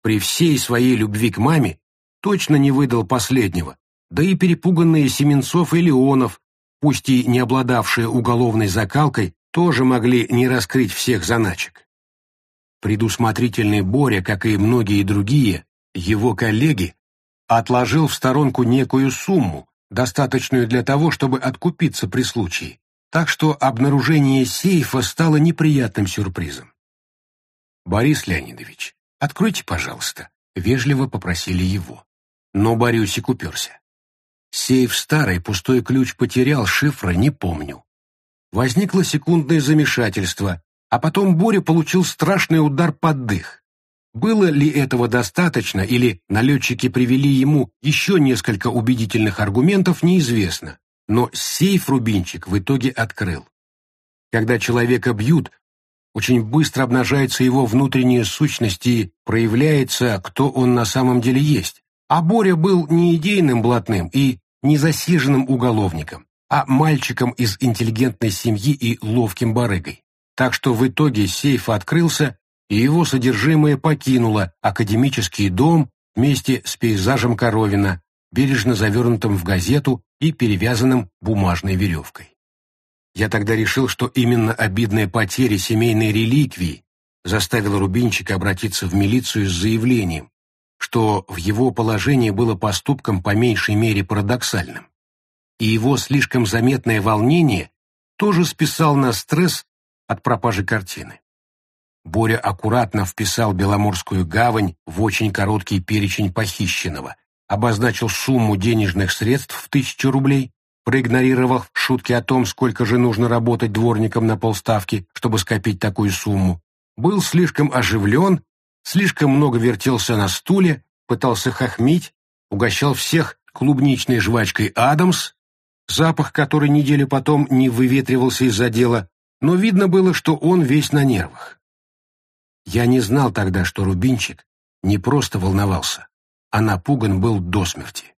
при всей своей любви к маме точно не выдал последнего, да и перепуганные Семенцов и Леонов, пусть и не обладавшие уголовной закалкой, тоже могли не раскрыть всех заначек. Предусмотрительный Боря, как и многие другие, его коллеги, отложил в сторонку некую сумму, достаточную для того, чтобы откупиться при случае, так что обнаружение сейфа стало неприятным сюрпризом. «Борис Леонидович, откройте, пожалуйста», — вежливо попросили его. Но Борюсик уперся. Сейф старый, пустой ключ потерял, шифра не помню. Возникло секундное замешательство, а потом Боря получил страшный удар под дых. Было ли этого достаточно, или налетчики привели ему еще несколько убедительных аргументов, неизвестно. Но сейф Рубинчик в итоге открыл. Когда человека бьют, очень быстро обнажается его внутренняя сущность и проявляется, кто он на самом деле есть. А Боря был не идейным блатным и не засиженным уголовником, а мальчиком из интеллигентной семьи и ловким барыгой. Так что в итоге сейф открылся, и его содержимое покинуло академический дом вместе с пейзажем Коровина, бережно завернутым в газету и перевязанным бумажной веревкой. Я тогда решил, что именно обидная потеря семейной реликвии заставила Рубинчика обратиться в милицию с заявлением, что в его положении было поступком по меньшей мере парадоксальным. И его слишком заметное волнение тоже списал на стресс от пропажи картины. Боря аккуратно вписал Беломорскую гавань в очень короткий перечень похищенного, обозначил сумму денежных средств в тысячу рублей, проигнорировав шутки о том, сколько же нужно работать дворником на полставки, чтобы скопить такую сумму, был слишком оживлен слишком много вертелся на стуле, пытался хохмить, угощал всех клубничной жвачкой «Адамс», запах которой неделю потом не выветривался из-за дела, но видно было, что он весь на нервах. Я не знал тогда, что Рубинчик не просто волновался, а напуган был до смерти.